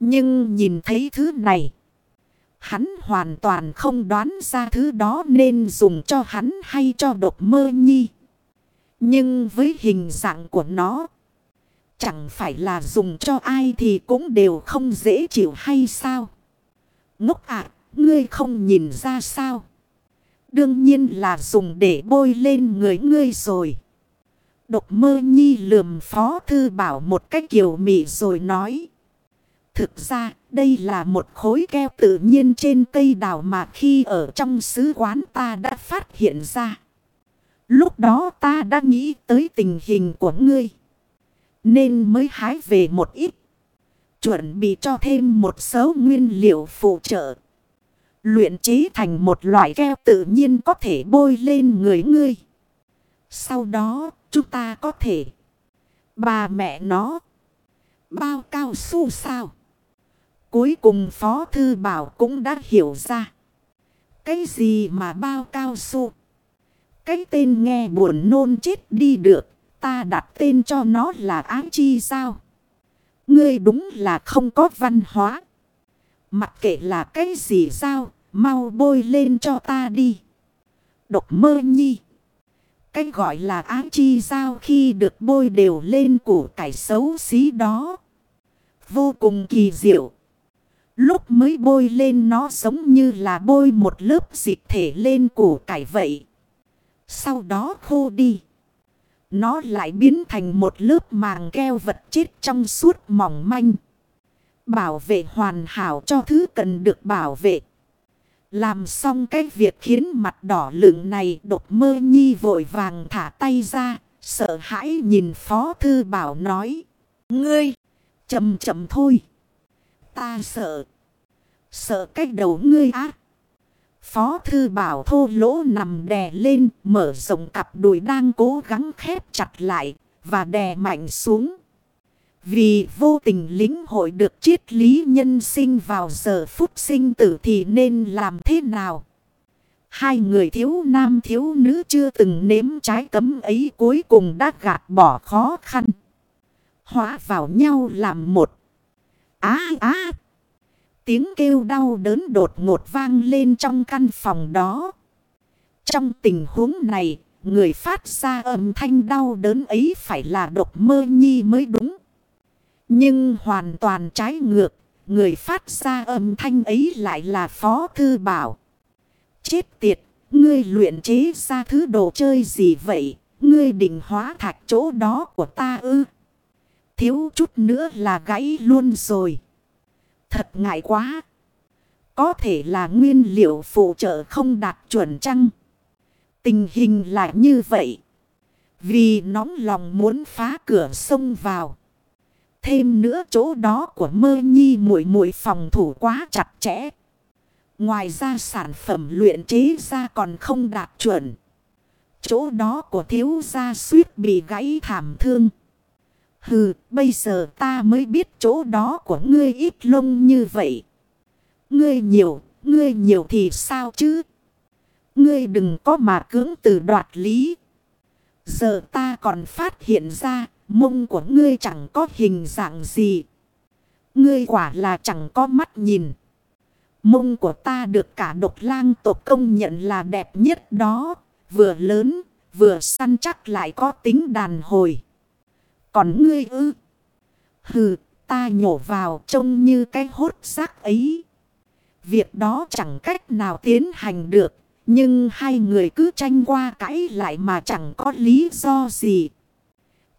Nhưng nhìn thấy thứ này. Hắn hoàn toàn không đoán ra thứ đó nên dùng cho hắn hay cho độc mơ nhi. Nhưng với hình dạng của nó. Chẳng phải là dùng cho ai thì cũng đều không dễ chịu hay sao. Ngốc ạ, ngươi không nhìn ra sao. Đương nhiên là dùng để bôi lên người ngươi rồi. Độc mơ nhi lườm phó thư bảo một cách kiều mị rồi nói. Thực ra, đây là một khối keo tự nhiên trên cây đào mà khi ở trong sứ quán ta đã phát hiện ra. Lúc đó ta đã nghĩ tới tình hình của ngươi. Nên mới hái về một ít. Chuẩn bị cho thêm một số nguyên liệu phụ trợ. Luyện chế thành một loại keo tự nhiên có thể bôi lên người ngươi. Sau đó, chúng ta có thể. Bà mẹ nó. Bao cao su sao. Cuối cùng Phó Thư Bảo cũng đã hiểu ra. Cái gì mà bao cao su. Cái tên nghe buồn nôn chết đi được. Ta đặt tên cho nó là ái chi sao. Ngươi đúng là không có văn hóa. Mặc kệ là cái gì sao. Mau bôi lên cho ta đi. Độc mơ nhi. Cái gọi là áng chi sao khi được bôi đều lên củ cải xấu xí đó. Vô cùng kỳ diệu. Lúc mới bôi lên nó giống như là bôi một lớp dịch thể lên củ cải vậy. Sau đó khô đi. Nó lại biến thành một lớp màng keo vật chết trong suốt mỏng manh. Bảo vệ hoàn hảo cho thứ cần được bảo vệ. Làm xong cái việc khiến mặt đỏ lượng này đột mơ nhi vội vàng thả tay ra. Sợ hãi nhìn phó thư bảo nói. Ngươi, chậm chậm thôi. Ta sợ. Sợ cách đầu ngươi á. Phó thư bảo thô lỗ nằm đè lên, mở rộng cặp đùi đang cố gắng khép chặt lại, và đè mạnh xuống. Vì vô tình lính hội được triết lý nhân sinh vào giờ phút sinh tử thì nên làm thế nào? Hai người thiếu nam thiếu nữ chưa từng nếm trái cấm ấy cuối cùng đã gạt bỏ khó khăn. Hóa vào nhau làm một. Á á! Tiếng kêu đau đớn đột ngột vang lên trong căn phòng đó. Trong tình huống này, người phát ra âm thanh đau đớn ấy phải là độc mơ nhi mới đúng. Nhưng hoàn toàn trái ngược, người phát ra âm thanh ấy lại là Phó Thư Bảo. Chết tiệt, ngươi luyện chế ra thứ đồ chơi gì vậy? Ngươi định hóa thạch chỗ đó của ta ư? Thiếu chút nữa là gãy luôn rồi. Thật ngại quá. Có thể là nguyên liệu phụ trợ không đạt chuẩn chăng? Tình hình là như vậy. Vì nóng lòng muốn phá cửa sông vào. Thêm nữa chỗ đó của mơ nhi muội muội phòng thủ quá chặt chẽ. Ngoài ra sản phẩm luyện chế ra còn không đạt chuẩn. Chỗ đó của thiếu gia suýt bị gãy thảm thương. Hừ, bây giờ ta mới biết chỗ đó của ngươi ít lông như vậy. Ngươi nhiều, ngươi nhiều thì sao chứ? Ngươi đừng có mà cưỡng từ đoạt lý. Giờ ta còn phát hiện ra, mông của ngươi chẳng có hình dạng gì. Ngươi quả là chẳng có mắt nhìn. Mông của ta được cả độc lang tộc công nhận là đẹp nhất đó. Vừa lớn, vừa săn chắc lại có tính đàn hồi. Còn ngươi ư? Hừ, ta nhổ vào trông như cái hốt xác ấy. Việc đó chẳng cách nào tiến hành được. Nhưng hai người cứ tranh qua cãi lại mà chẳng có lý do gì.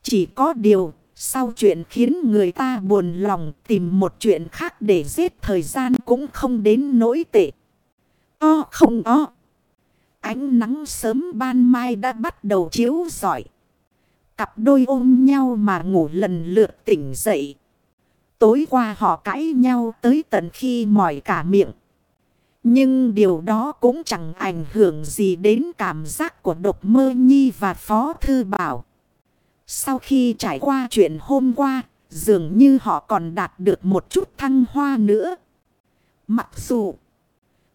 Chỉ có điều, sau chuyện khiến người ta buồn lòng tìm một chuyện khác để giết thời gian cũng không đến nỗi tệ. O không o. Ánh nắng sớm ban mai đã bắt đầu chiếu rọi. Cặp đôi ôm nhau mà ngủ lần lượt tỉnh dậy. Tối qua họ cãi nhau tới tận khi mỏi cả miệng. Nhưng điều đó cũng chẳng ảnh hưởng gì đến cảm giác của độc mơ nhi và phó thư bảo. Sau khi trải qua chuyện hôm qua, dường như họ còn đạt được một chút thăng hoa nữa. Mặc dù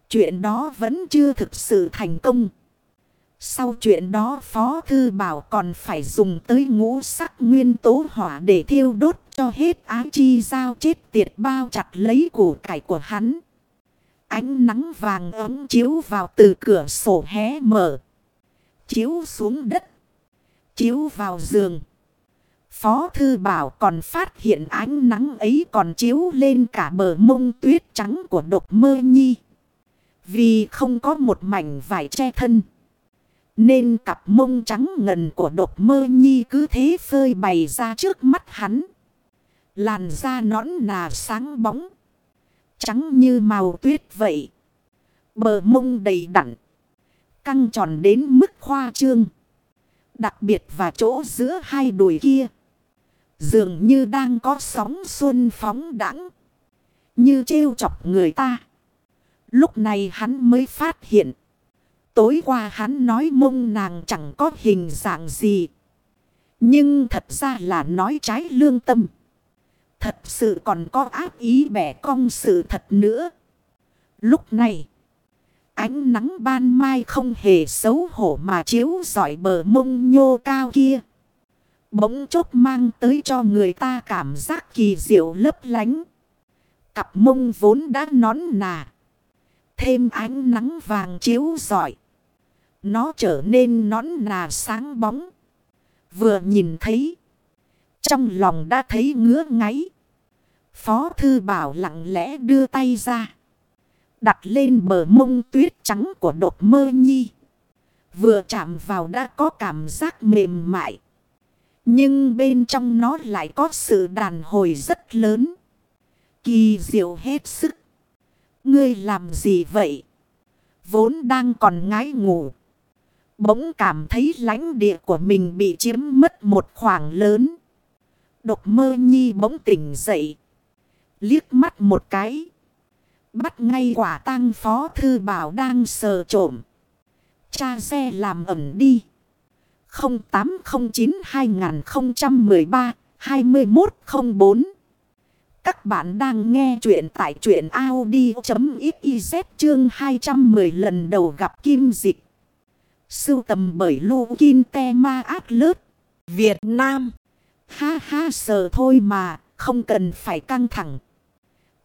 chuyện đó vẫn chưa thực sự thành công. Sau chuyện đó Phó Thư Bảo còn phải dùng tới ngũ sắc nguyên tố hỏa để thiêu đốt cho hết ái chi giao chết tiệt bao chặt lấy củ cải của hắn. Ánh nắng vàng ấm chiếu vào từ cửa sổ hé mở. Chiếu xuống đất. Chiếu vào giường. Phó Thư Bảo còn phát hiện ánh nắng ấy còn chiếu lên cả bờ mông tuyết trắng của độc mơ nhi. Vì không có một mảnh vải che thân. Nên cặp mông trắng ngần của độc mơ nhi cứ thế phơi bày ra trước mắt hắn. Làn da nõn nà sáng bóng. Trắng như màu tuyết vậy. Bờ mông đầy đặn. Căng tròn đến mức khoa trương. Đặc biệt và chỗ giữa hai đùi kia. Dường như đang có sóng xuân phóng đẳng. Như trêu chọc người ta. Lúc này hắn mới phát hiện. Tối qua hắn nói mông nàng chẳng có hình dạng gì. Nhưng thật ra là nói trái lương tâm. Thật sự còn có ác ý bẻ cong sự thật nữa. Lúc này, ánh nắng ban mai không hề xấu hổ mà chiếu giỏi bờ mông nhô cao kia. Bỗng chốc mang tới cho người ta cảm giác kỳ diệu lấp lánh. Cặp mông vốn đã nón nà. Thêm ánh nắng vàng chiếu giỏi. Nó trở nên nón nà sáng bóng. Vừa nhìn thấy. Trong lòng đã thấy ngứa ngáy. Phó thư bảo lặng lẽ đưa tay ra. Đặt lên bờ mông tuyết trắng của đột mơ nhi. Vừa chạm vào đã có cảm giác mềm mại. Nhưng bên trong nó lại có sự đàn hồi rất lớn. Kỳ diệu hết sức. Ngươi làm gì vậy? Vốn đang còn ngái ngủ. Bỗng cảm thấy lãnh địa của mình bị chiếm mất một khoảng lớn. Độc mơ nhi bỗng tỉnh dậy. Liếc mắt một cái. Bắt ngay quả tang phó thư bảo đang sờ trộm. Cha xe làm ẩm đi. 0809-2013-2104 Các bạn đang nghe chuyện tại chuyện Audi.xyz chương 210 lần đầu gặp Kim Dịch. Sưu tầm bởi Lô Kinh Te Ma Át Lớt. Việt Nam. Ha ha sờ thôi mà, không cần phải căng thẳng.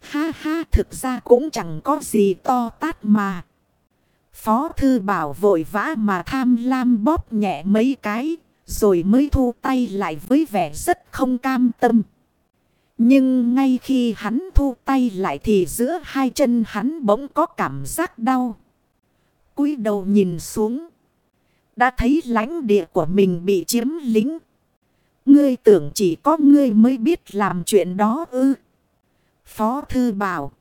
Ha ha thực ra cũng chẳng có gì to tát mà. Phó thư bảo vội vã mà tham lam bóp nhẹ mấy cái, rồi mới thu tay lại với vẻ rất không cam tâm. Nhưng ngay khi hắn thu tay lại thì giữa hai chân hắn bỗng có cảm giác đau. cúi đầu nhìn xuống. Đã thấy lãnh địa của mình bị chiếm lính. Ngươi tưởng chỉ có ngươi mới biết làm chuyện đó ư. Phó thư bảo.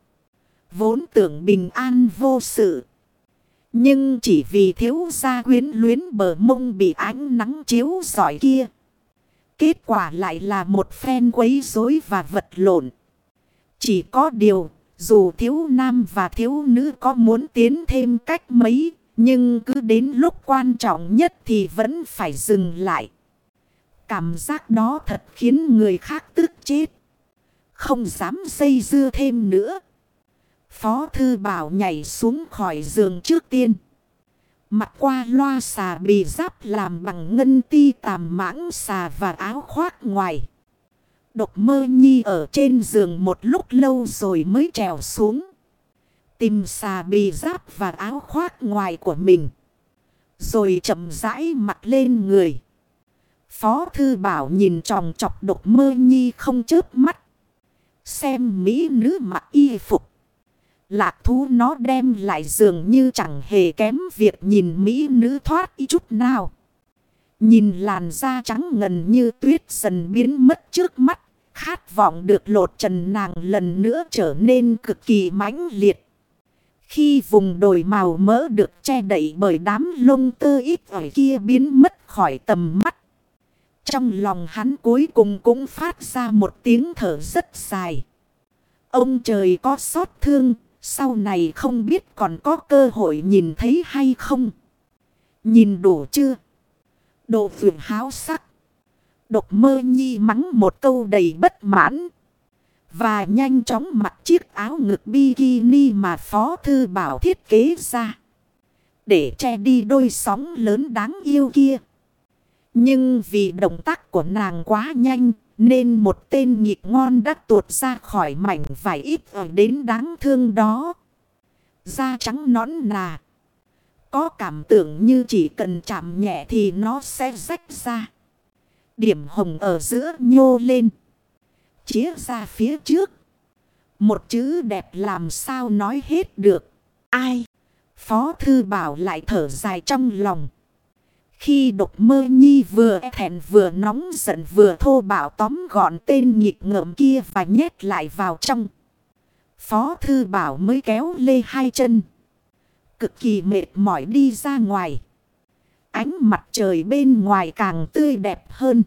Vốn tưởng bình an vô sự. Nhưng chỉ vì thiếu gia quyến luyến bờ mông bị ánh nắng chiếu giỏi kia. Kết quả lại là một phen quấy rối và vật lộn. Chỉ có điều, dù thiếu nam và thiếu nữ có muốn tiến thêm cách mấy, nhưng cứ đến lúc quan trọng nhất thì vẫn phải dừng lại. Cảm giác đó thật khiến người khác tức chết. Không dám xây dưa thêm nữa. Phó thư bảo nhảy xuống khỏi giường trước tiên. Mặt qua loa xà bì giáp làm bằng ngân ti tàm mãng xà và áo khoác ngoài. Độc mơ nhi ở trên giường một lúc lâu rồi mới trèo xuống. Tìm xà bì giáp và áo khoác ngoài của mình. Rồi chậm rãi mặt lên người. Phó thư bảo nhìn tròng chọc độc mơ nhi không chớp mắt. Xem mỹ nữ mặc y phục. Lạc thú nó đem lại dường như chẳng hề kém việc nhìn mỹ nữ thoát y chút nào. Nhìn làn da trắng ngần như tuyết dần biến mất trước mắt. Khát vọng được lột trần nàng lần nữa trở nên cực kỳ mãnh liệt. Khi vùng đồi màu mỡ được che đậy bởi đám lông tơ ít ỏi kia biến mất khỏi tầm mắt. Trong lòng hắn cuối cùng cũng phát ra một tiếng thở rất dài. Ông trời có xót thương, sau này không biết còn có cơ hội nhìn thấy hay không. Nhìn đủ chưa? Đồ phượng háo sắc. Độc mơ nhi mắng một câu đầy bất mãn. Và nhanh chóng mặc chiếc áo ngực bikini mà Phó Thư Bảo thiết kế ra. Để che đi đôi sóng lớn đáng yêu kia. Nhưng vì động tác của nàng quá nhanh, nên một tên nhịp ngon đã tuột ra khỏi mảnh vải ít ở đến đáng thương đó. Da trắng nõn nà. Có cảm tưởng như chỉ cần chạm nhẹ thì nó sẽ rách ra. Điểm hồng ở giữa nhô lên. Chía ra phía trước. Một chữ đẹp làm sao nói hết được. Ai? Phó thư bảo lại thở dài trong lòng. Khi độc mơ nhi vừa thẹn vừa nóng giận vừa thô bảo tóm gọn tên nhịp ngợm kia và nhét lại vào trong. Phó thư bảo mới kéo lê hai chân. Cực kỳ mệt mỏi đi ra ngoài. Ánh mặt trời bên ngoài càng tươi đẹp hơn.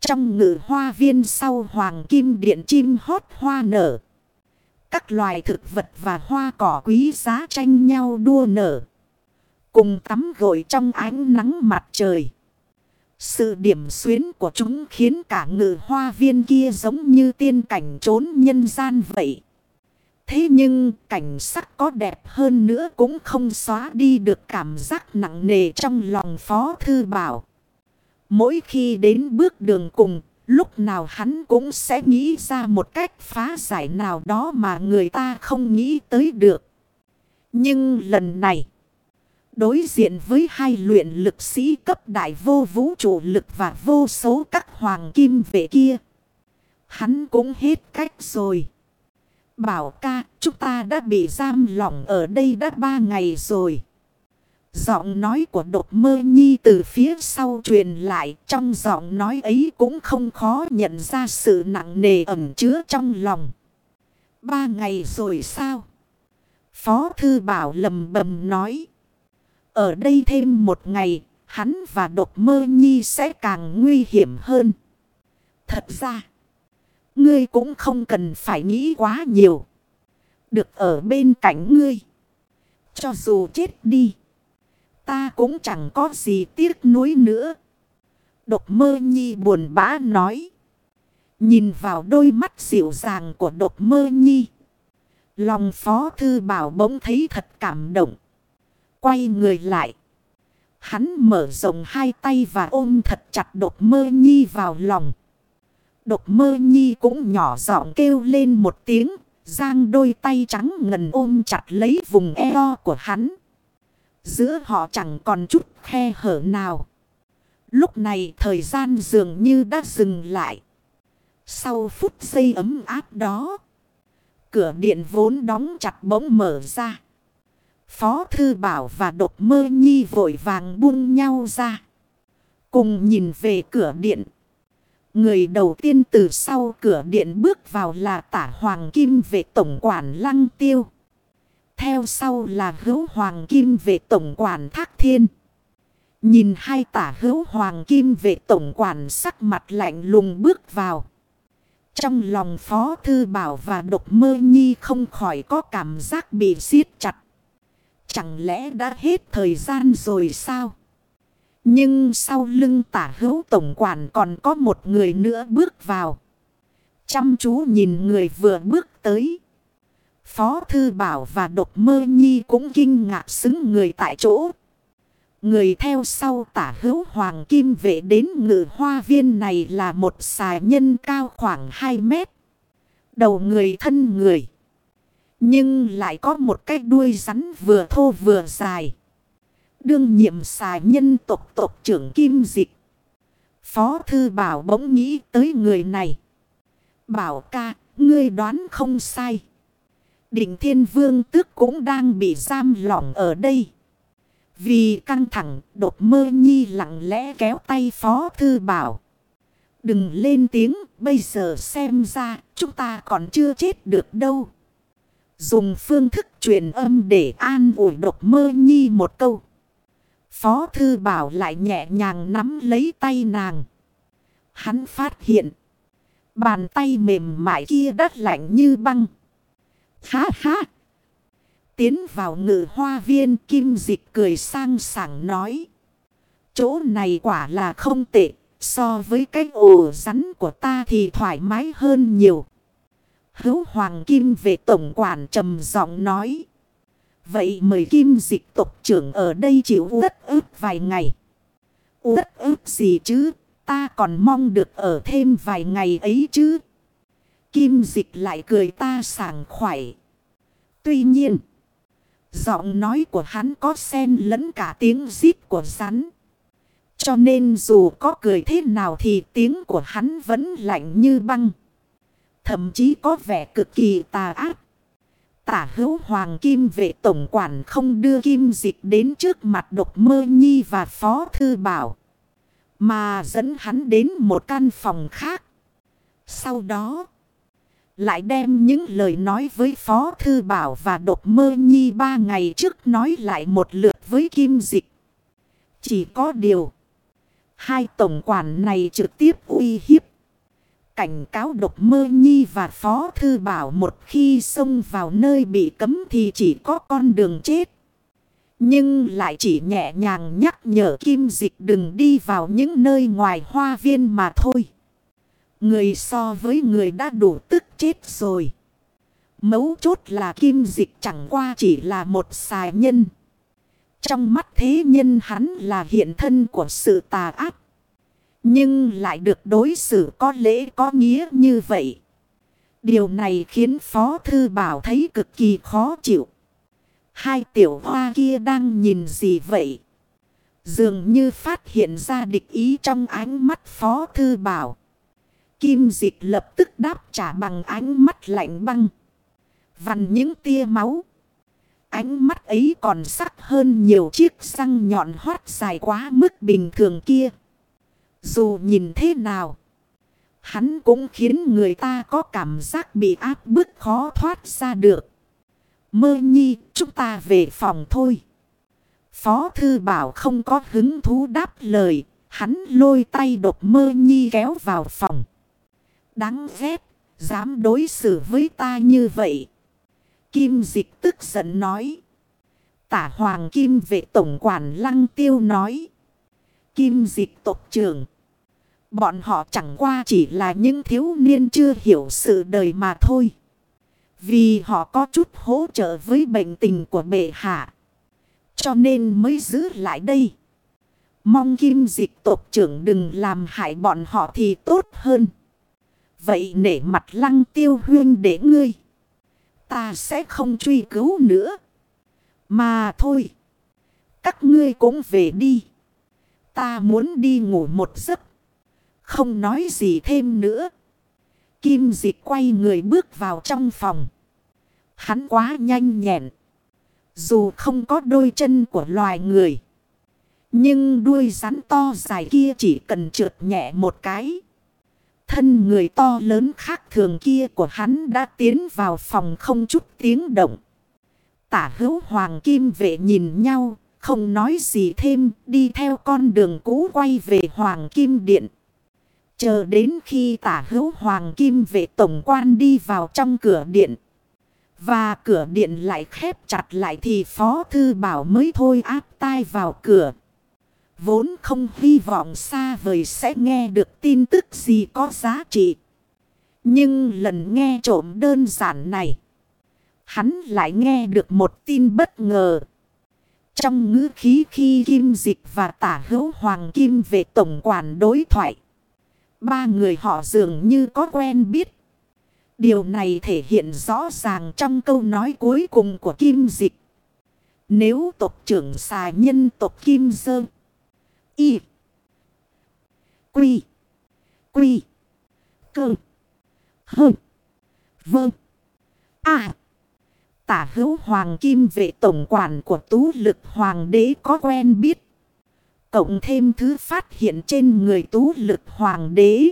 Trong ngự hoa viên sau hoàng kim điện chim hót hoa nở. Các loài thực vật và hoa cỏ quý giá tranh nhau đua nở. Cùng tắm gội trong ánh nắng mặt trời. Sự điểm xuyến của chúng khiến cả ngự hoa viên kia giống như tiên cảnh trốn nhân gian vậy. Thế nhưng cảnh sắc có đẹp hơn nữa cũng không xóa đi được cảm giác nặng nề trong lòng Phó Thư Bảo. Mỗi khi đến bước đường cùng, lúc nào hắn cũng sẽ nghĩ ra một cách phá giải nào đó mà người ta không nghĩ tới được. Nhưng lần này, Đối diện với hai luyện lực sĩ cấp đại vô vũ trụ lực và vô số các hoàng kim vệ kia. Hắn cũng hết cách rồi. Bảo ca, chúng ta đã bị giam lỏng ở đây đã ba ngày rồi. Giọng nói của đột mơ nhi từ phía sau truyền lại. Trong giọng nói ấy cũng không khó nhận ra sự nặng nề ẩm chứa trong lòng. Ba ngày rồi sao? Phó thư bảo lầm bầm nói. Ở đây thêm một ngày, hắn và Độc mơ nhi sẽ càng nguy hiểm hơn. Thật ra, ngươi cũng không cần phải nghĩ quá nhiều. Được ở bên cạnh ngươi. Cho dù chết đi. Ta cũng chẳng có gì tiếc nuối nữa. Độc mơ nhi buồn bã nói. Nhìn vào đôi mắt dịu dàng của độc mơ nhi. Lòng phó thư bảo bỗng thấy thật cảm động. Quay người lại. Hắn mở rộng hai tay và ôm thật chặt độc mơ nhi vào lòng. Độc mơ nhi cũng nhỏ giọng kêu lên một tiếng. Giang đôi tay trắng ngần ôm chặt lấy vùng eo của hắn. Giữa họ chẳng còn chút khe hở nào. Lúc này thời gian dường như đã dừng lại. Sau phút giây ấm áp đó. Cửa điện vốn đóng chặt bỗng mở ra. Phó Thư Bảo và Độc Mơ Nhi vội vàng buông nhau ra. Cùng nhìn về cửa điện. Người đầu tiên từ sau cửa điện bước vào là tả Hoàng Kim về Tổng quản Lăng Tiêu. Theo sau là hữu Hoàng Kim về Tổng quản Thác Thiên. Nhìn hai tả hữu Hoàng Kim về Tổng quản sắc mặt lạnh lùng bước vào. Trong lòng Phó Thư Bảo và Độc Mơ Nhi không khỏi có cảm giác bị siết chặt. Chẳng lẽ đã hết thời gian rồi sao? Nhưng sau lưng tả hữu tổng quản còn có một người nữa bước vào. Chăm chú nhìn người vừa bước tới. Phó Thư Bảo và Độc Mơ Nhi cũng kinh ngạc xứng người tại chỗ. Người theo sau tả hữu hoàng kim vệ đến ngự hoa viên này là một xài nhân cao khoảng 2 mét. Đầu người thân người. Nhưng lại có một cái đuôi rắn vừa thô vừa dài. Đương nhiệm xài nhân tộc tộc trưởng kim dịch. Phó thư bảo bỗng nghĩ tới người này. Bảo ca, ngươi đoán không sai. Định thiên vương tước cũng đang bị giam lỏng ở đây. Vì căng thẳng, đột mơ nhi lặng lẽ kéo tay phó thư bảo. Đừng lên tiếng, bây giờ xem ra chúng ta còn chưa chết được đâu. Dùng phương thức truyền âm để an ủi đột mơ nhi một câu. Phó thư bảo lại nhẹ nhàng nắm lấy tay nàng. Hắn phát hiện. Bàn tay mềm mại kia đất lạnh như băng. Ha ha. Tiến vào ngự hoa viên, kim dịch cười sang sảng nói. Chỗ này quả là không tệ. So với cái ổ rắn của ta thì thoải mái hơn nhiều. Hữu Hoàng Kim về tổng quản trầm giọng nói. Vậy mời kim dịch tộc trưởng ở đây chịu đất ức vài ngày. Đất ức gì chứ? Ta còn mong được ở thêm vài ngày ấy chứ. Kim dịch lại cười ta sảng khoải. Tuy nhiên. Giọng nói của hắn có sen lẫn cả tiếng rít của rắn. Cho nên dù có cười thế nào thì tiếng của hắn vẫn lạnh như băng. Thậm chí có vẻ cực kỳ tà ác. Tả hữu hoàng kim vệ tổng quản không đưa kim dịch đến trước mặt độc mơ nhi và phó thư bảo. Mà dẫn hắn đến một căn phòng khác. Sau đó, lại đem những lời nói với phó thư bảo và độc mơ nhi ba ngày trước nói lại một lượt với kim dịch. Chỉ có điều, hai tổng quản này trực tiếp uy hiếp. Cảnh cáo độc mơ nhi và phó thư bảo một khi xông vào nơi bị cấm thì chỉ có con đường chết. Nhưng lại chỉ nhẹ nhàng nhắc nhở kim dịch đừng đi vào những nơi ngoài hoa viên mà thôi. Người so với người đã đủ tức chết rồi. Mấu chốt là kim dịch chẳng qua chỉ là một xài nhân. Trong mắt thế nhân hắn là hiện thân của sự tà ác. Nhưng lại được đối xử có lễ có nghĩa như vậy. Điều này khiến Phó Thư Bảo thấy cực kỳ khó chịu. Hai tiểu hoa kia đang nhìn gì vậy? Dường như phát hiện ra địch ý trong ánh mắt Phó Thư Bảo. Kim dịch lập tức đáp trả bằng ánh mắt lạnh băng. Vằn những tia máu. Ánh mắt ấy còn sắc hơn nhiều chiếc răng nhọn hoắt dài quá mức bình thường kia. Dù nhìn thế nào, hắn cũng khiến người ta có cảm giác bị áp bức khó thoát ra được. Mơ nhi, chúng ta về phòng thôi. Phó thư bảo không có hứng thú đáp lời, hắn lôi tay đột mơ nhi kéo vào phòng. Đáng ghét, dám đối xử với ta như vậy. Kim dịch tức giận nói. Tả hoàng kim vệ tổng quản lăng tiêu nói. Kim dịch tộc trưởng. Bọn họ chẳng qua chỉ là những thiếu niên chưa hiểu sự đời mà thôi. Vì họ có chút hỗ trợ với bệnh tình của bệ hạ. Cho nên mới giữ lại đây. Mong kim dịch tộc trưởng đừng làm hại bọn họ thì tốt hơn. Vậy nể mặt lăng tiêu huyên để ngươi. Ta sẽ không truy cứu nữa. Mà thôi. Các ngươi cũng về đi. Ta muốn đi ngủ một giấc. Không nói gì thêm nữa. Kim dịch quay người bước vào trong phòng. Hắn quá nhanh nhẹn. Dù không có đôi chân của loài người. Nhưng đuôi rắn to dài kia chỉ cần trượt nhẹ một cái. Thân người to lớn khác thường kia của hắn đã tiến vào phòng không chút tiếng động. Tả hữu hoàng kim vệ nhìn nhau, không nói gì thêm, đi theo con đường cũ quay về hoàng kim điện. Chờ đến khi tả hữu hoàng kim vệ tổng quan đi vào trong cửa điện. Và cửa điện lại khép chặt lại thì phó thư bảo mới thôi áp tai vào cửa. Vốn không hy vọng xa vời sẽ nghe được tin tức gì có giá trị. Nhưng lần nghe trộm đơn giản này. Hắn lại nghe được một tin bất ngờ. Trong ngữ khí khi Kim Dịch và tả hữu Hoàng Kim về tổng quản đối thoại. Ba người họ dường như có quen biết. Điều này thể hiện rõ ràng trong câu nói cuối cùng của Kim Dịch. Nếu tộc trưởng xà nhân tộc Kim sơn Y. Quy. Quy. Cơ. Hơ. Vâng. À. Tả hữu hoàng kim vệ tổng quản của tú lực hoàng đế có quen biết. Cộng thêm thứ phát hiện trên người tú lực hoàng đế.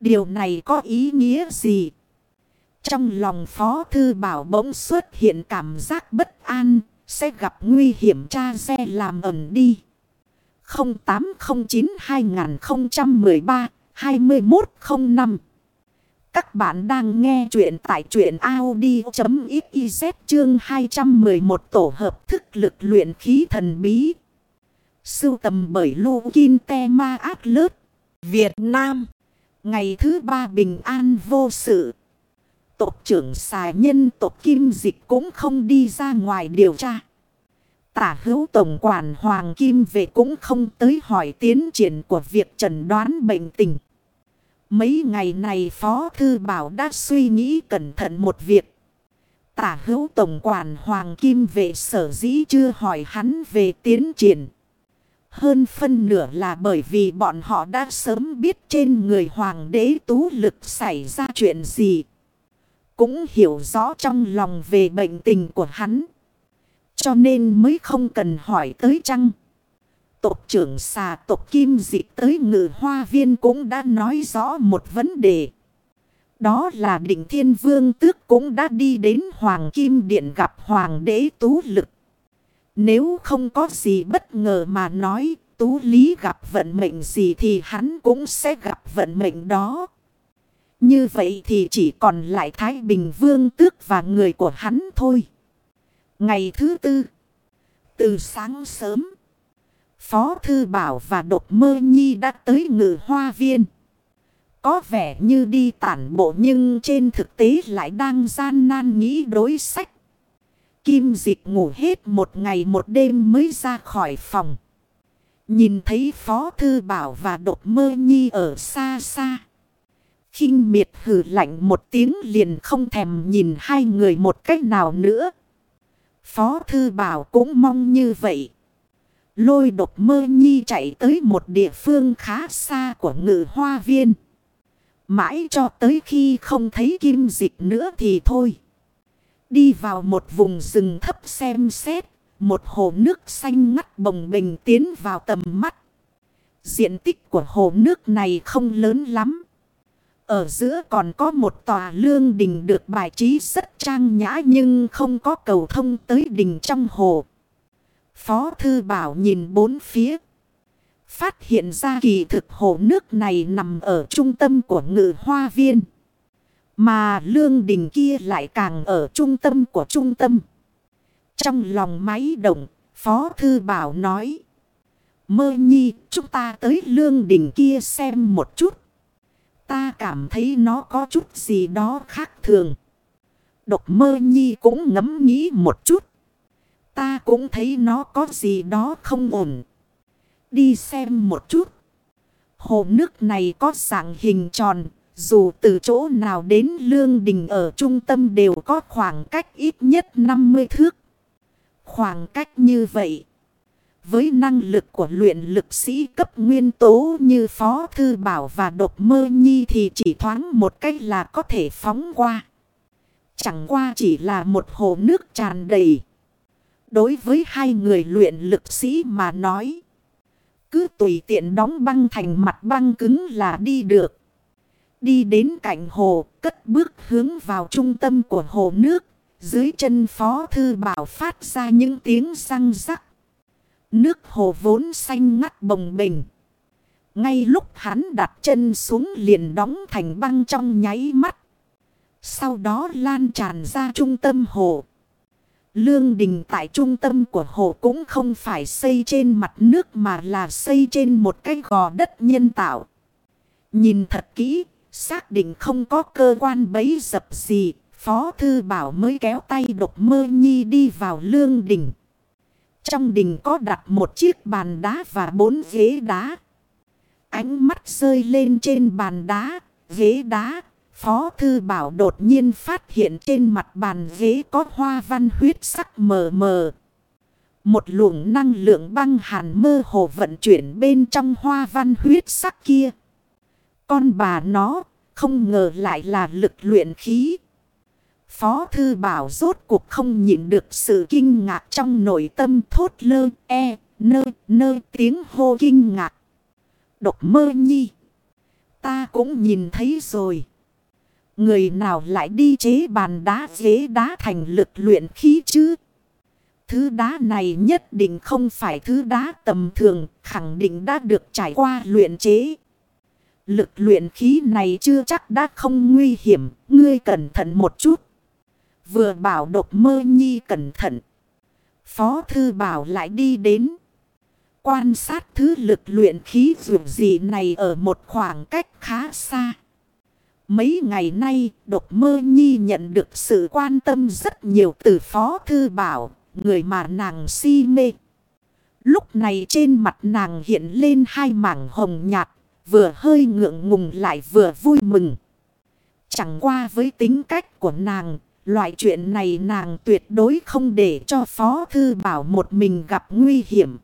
Điều này có ý nghĩa gì? Trong lòng phó thư bảo bỗng xuất hiện cảm giác bất an. Sẽ gặp nguy hiểm cha xe làm ẩn đi. 0809-2013-2105 Các bạn đang nghe chuyện tại chuyện Audi.xyz chương 211 tổ hợp thức lực luyện khí thần bí. Sưu tầm bởi Lô Kinh Te Ma ác Lớt, Việt Nam. Ngày thứ ba bình an vô sự. Tộc trưởng xài nhân tộc Kim Dịch cũng không đi ra ngoài điều tra. Tả hữu tổng quản Hoàng Kim về cũng không tới hỏi tiến triển của việc trần đoán bệnh tình. Mấy ngày này Phó Thư Bảo đã suy nghĩ cẩn thận một việc. Tả hữu tổng quản Hoàng Kim về sở dĩ chưa hỏi hắn về tiến triển. Hơn phân nửa là bởi vì bọn họ đã sớm biết trên người Hoàng đế tú lực xảy ra chuyện gì. Cũng hiểu rõ trong lòng về bệnh tình của hắn. Cho nên mới không cần hỏi tới chăng. Tộc trưởng xà tộc kim dị tới ngự hoa viên cũng đã nói rõ một vấn đề. Đó là định thiên vương tước cũng đã đi đến Hoàng Kim Điện gặp Hoàng đế Tú Lực. Nếu không có gì bất ngờ mà nói, Tú Lý gặp vận mệnh gì thì hắn cũng sẽ gặp vận mệnh đó. Như vậy thì chỉ còn lại Thái Bình Vương tước và người của hắn thôi. Ngày thứ tư. Từ sáng sớm. Phó Thư Bảo và Độc Mơ Nhi đã tới ngự hoa viên. Có vẻ như đi tản bộ nhưng trên thực tế lại đang gian nan nghĩ đối sách. Kim dịch ngủ hết một ngày một đêm mới ra khỏi phòng. Nhìn thấy Phó Thư Bảo và Độc Mơ Nhi ở xa xa. khinh miệt hử lạnh một tiếng liền không thèm nhìn hai người một cách nào nữa. Phó Thư Bảo cũng mong như vậy. Lôi độc mơ nhi chạy tới một địa phương khá xa của ngự hoa viên. Mãi cho tới khi không thấy kim dịch nữa thì thôi. Đi vào một vùng rừng thấp xem xét. Một hồ nước xanh ngắt bồng bình tiến vào tầm mắt. Diện tích của hồ nước này không lớn lắm. Ở giữa còn có một tòa lương đình được bài trí rất trang nhã nhưng không có cầu thông tới đình trong hồ. Phó Thư Bảo nhìn bốn phía. Phát hiện ra kỳ thực hồ nước này nằm ở trung tâm của ngự hoa viên. Mà lương đình kia lại càng ở trung tâm của trung tâm. Trong lòng máy động, Phó Thư Bảo nói. Mơ nhi, chúng ta tới lương đình kia xem một chút. Ta cảm thấy nó có chút gì đó khác thường. Độc mơ nhi cũng ngẫm nghĩ một chút. Ta cũng thấy nó có gì đó không ổn. Đi xem một chút. Hồ nước này có dạng hình tròn. Dù từ chỗ nào đến lương đình ở trung tâm đều có khoảng cách ít nhất 50 thước. Khoảng cách như vậy. Với năng lực của luyện lực sĩ cấp nguyên tố như Phó Thư Bảo và Độc Mơ Nhi thì chỉ thoáng một cách là có thể phóng qua. Chẳng qua chỉ là một hồ nước tràn đầy. Đối với hai người luyện lực sĩ mà nói. Cứ tùy tiện đóng băng thành mặt băng cứng là đi được. Đi đến cạnh hồ, cất bước hướng vào trung tâm của hồ nước. Dưới chân Phó Thư Bảo phát ra những tiếng răng rắc. Nước hồ vốn xanh ngắt bồng bình. Ngay lúc hắn đặt chân xuống liền đóng thành băng trong nháy mắt. Sau đó lan tràn ra trung tâm hồ. Lương đình tại trung tâm của hồ cũng không phải xây trên mặt nước mà là xây trên một cái gò đất nhân tạo. Nhìn thật kỹ, xác định không có cơ quan bấy dập gì, Phó Thư Bảo mới kéo tay độc mơ nhi đi vào lương đình. Trong đình có đặt một chiếc bàn đá và bốn ghế đá. Ánh mắt rơi lên trên bàn đá, ghế đá. Phó Thư Bảo đột nhiên phát hiện trên mặt bàn ghế có hoa văn huyết sắc mờ mờ. Một luồng năng lượng băng hàn mơ hồ vận chuyển bên trong hoa văn huyết sắc kia. Con bà nó không ngờ lại là lực luyện khí. Phó Thư Bảo rốt cuộc không nhịn được sự kinh ngạc trong nội tâm thốt lơ e nơ nơ tiếng hô kinh ngạc. Độc mơ nhi. Ta cũng nhìn thấy rồi. Người nào lại đi chế bàn đá ghế đá thành lực luyện khí chứ? Thứ đá này nhất định không phải thứ đá tầm thường, khẳng định đã được trải qua luyện chế. Lực luyện khí này chưa chắc đã không nguy hiểm, ngươi cẩn thận một chút. Vừa bảo độc mơ nhi cẩn thận. Phó thư bảo lại đi đến. Quan sát thứ lực luyện khí dù gì này ở một khoảng cách khá xa. Mấy ngày nay, độc mơ nhi nhận được sự quan tâm rất nhiều từ phó thư bảo, người mà nàng si mê. Lúc này trên mặt nàng hiện lên hai mảng hồng nhạt, vừa hơi ngượng ngùng lại vừa vui mừng. Chẳng qua với tính cách của nàng, Loại chuyện này nàng tuyệt đối không để cho Phó Thư Bảo một mình gặp nguy hiểm.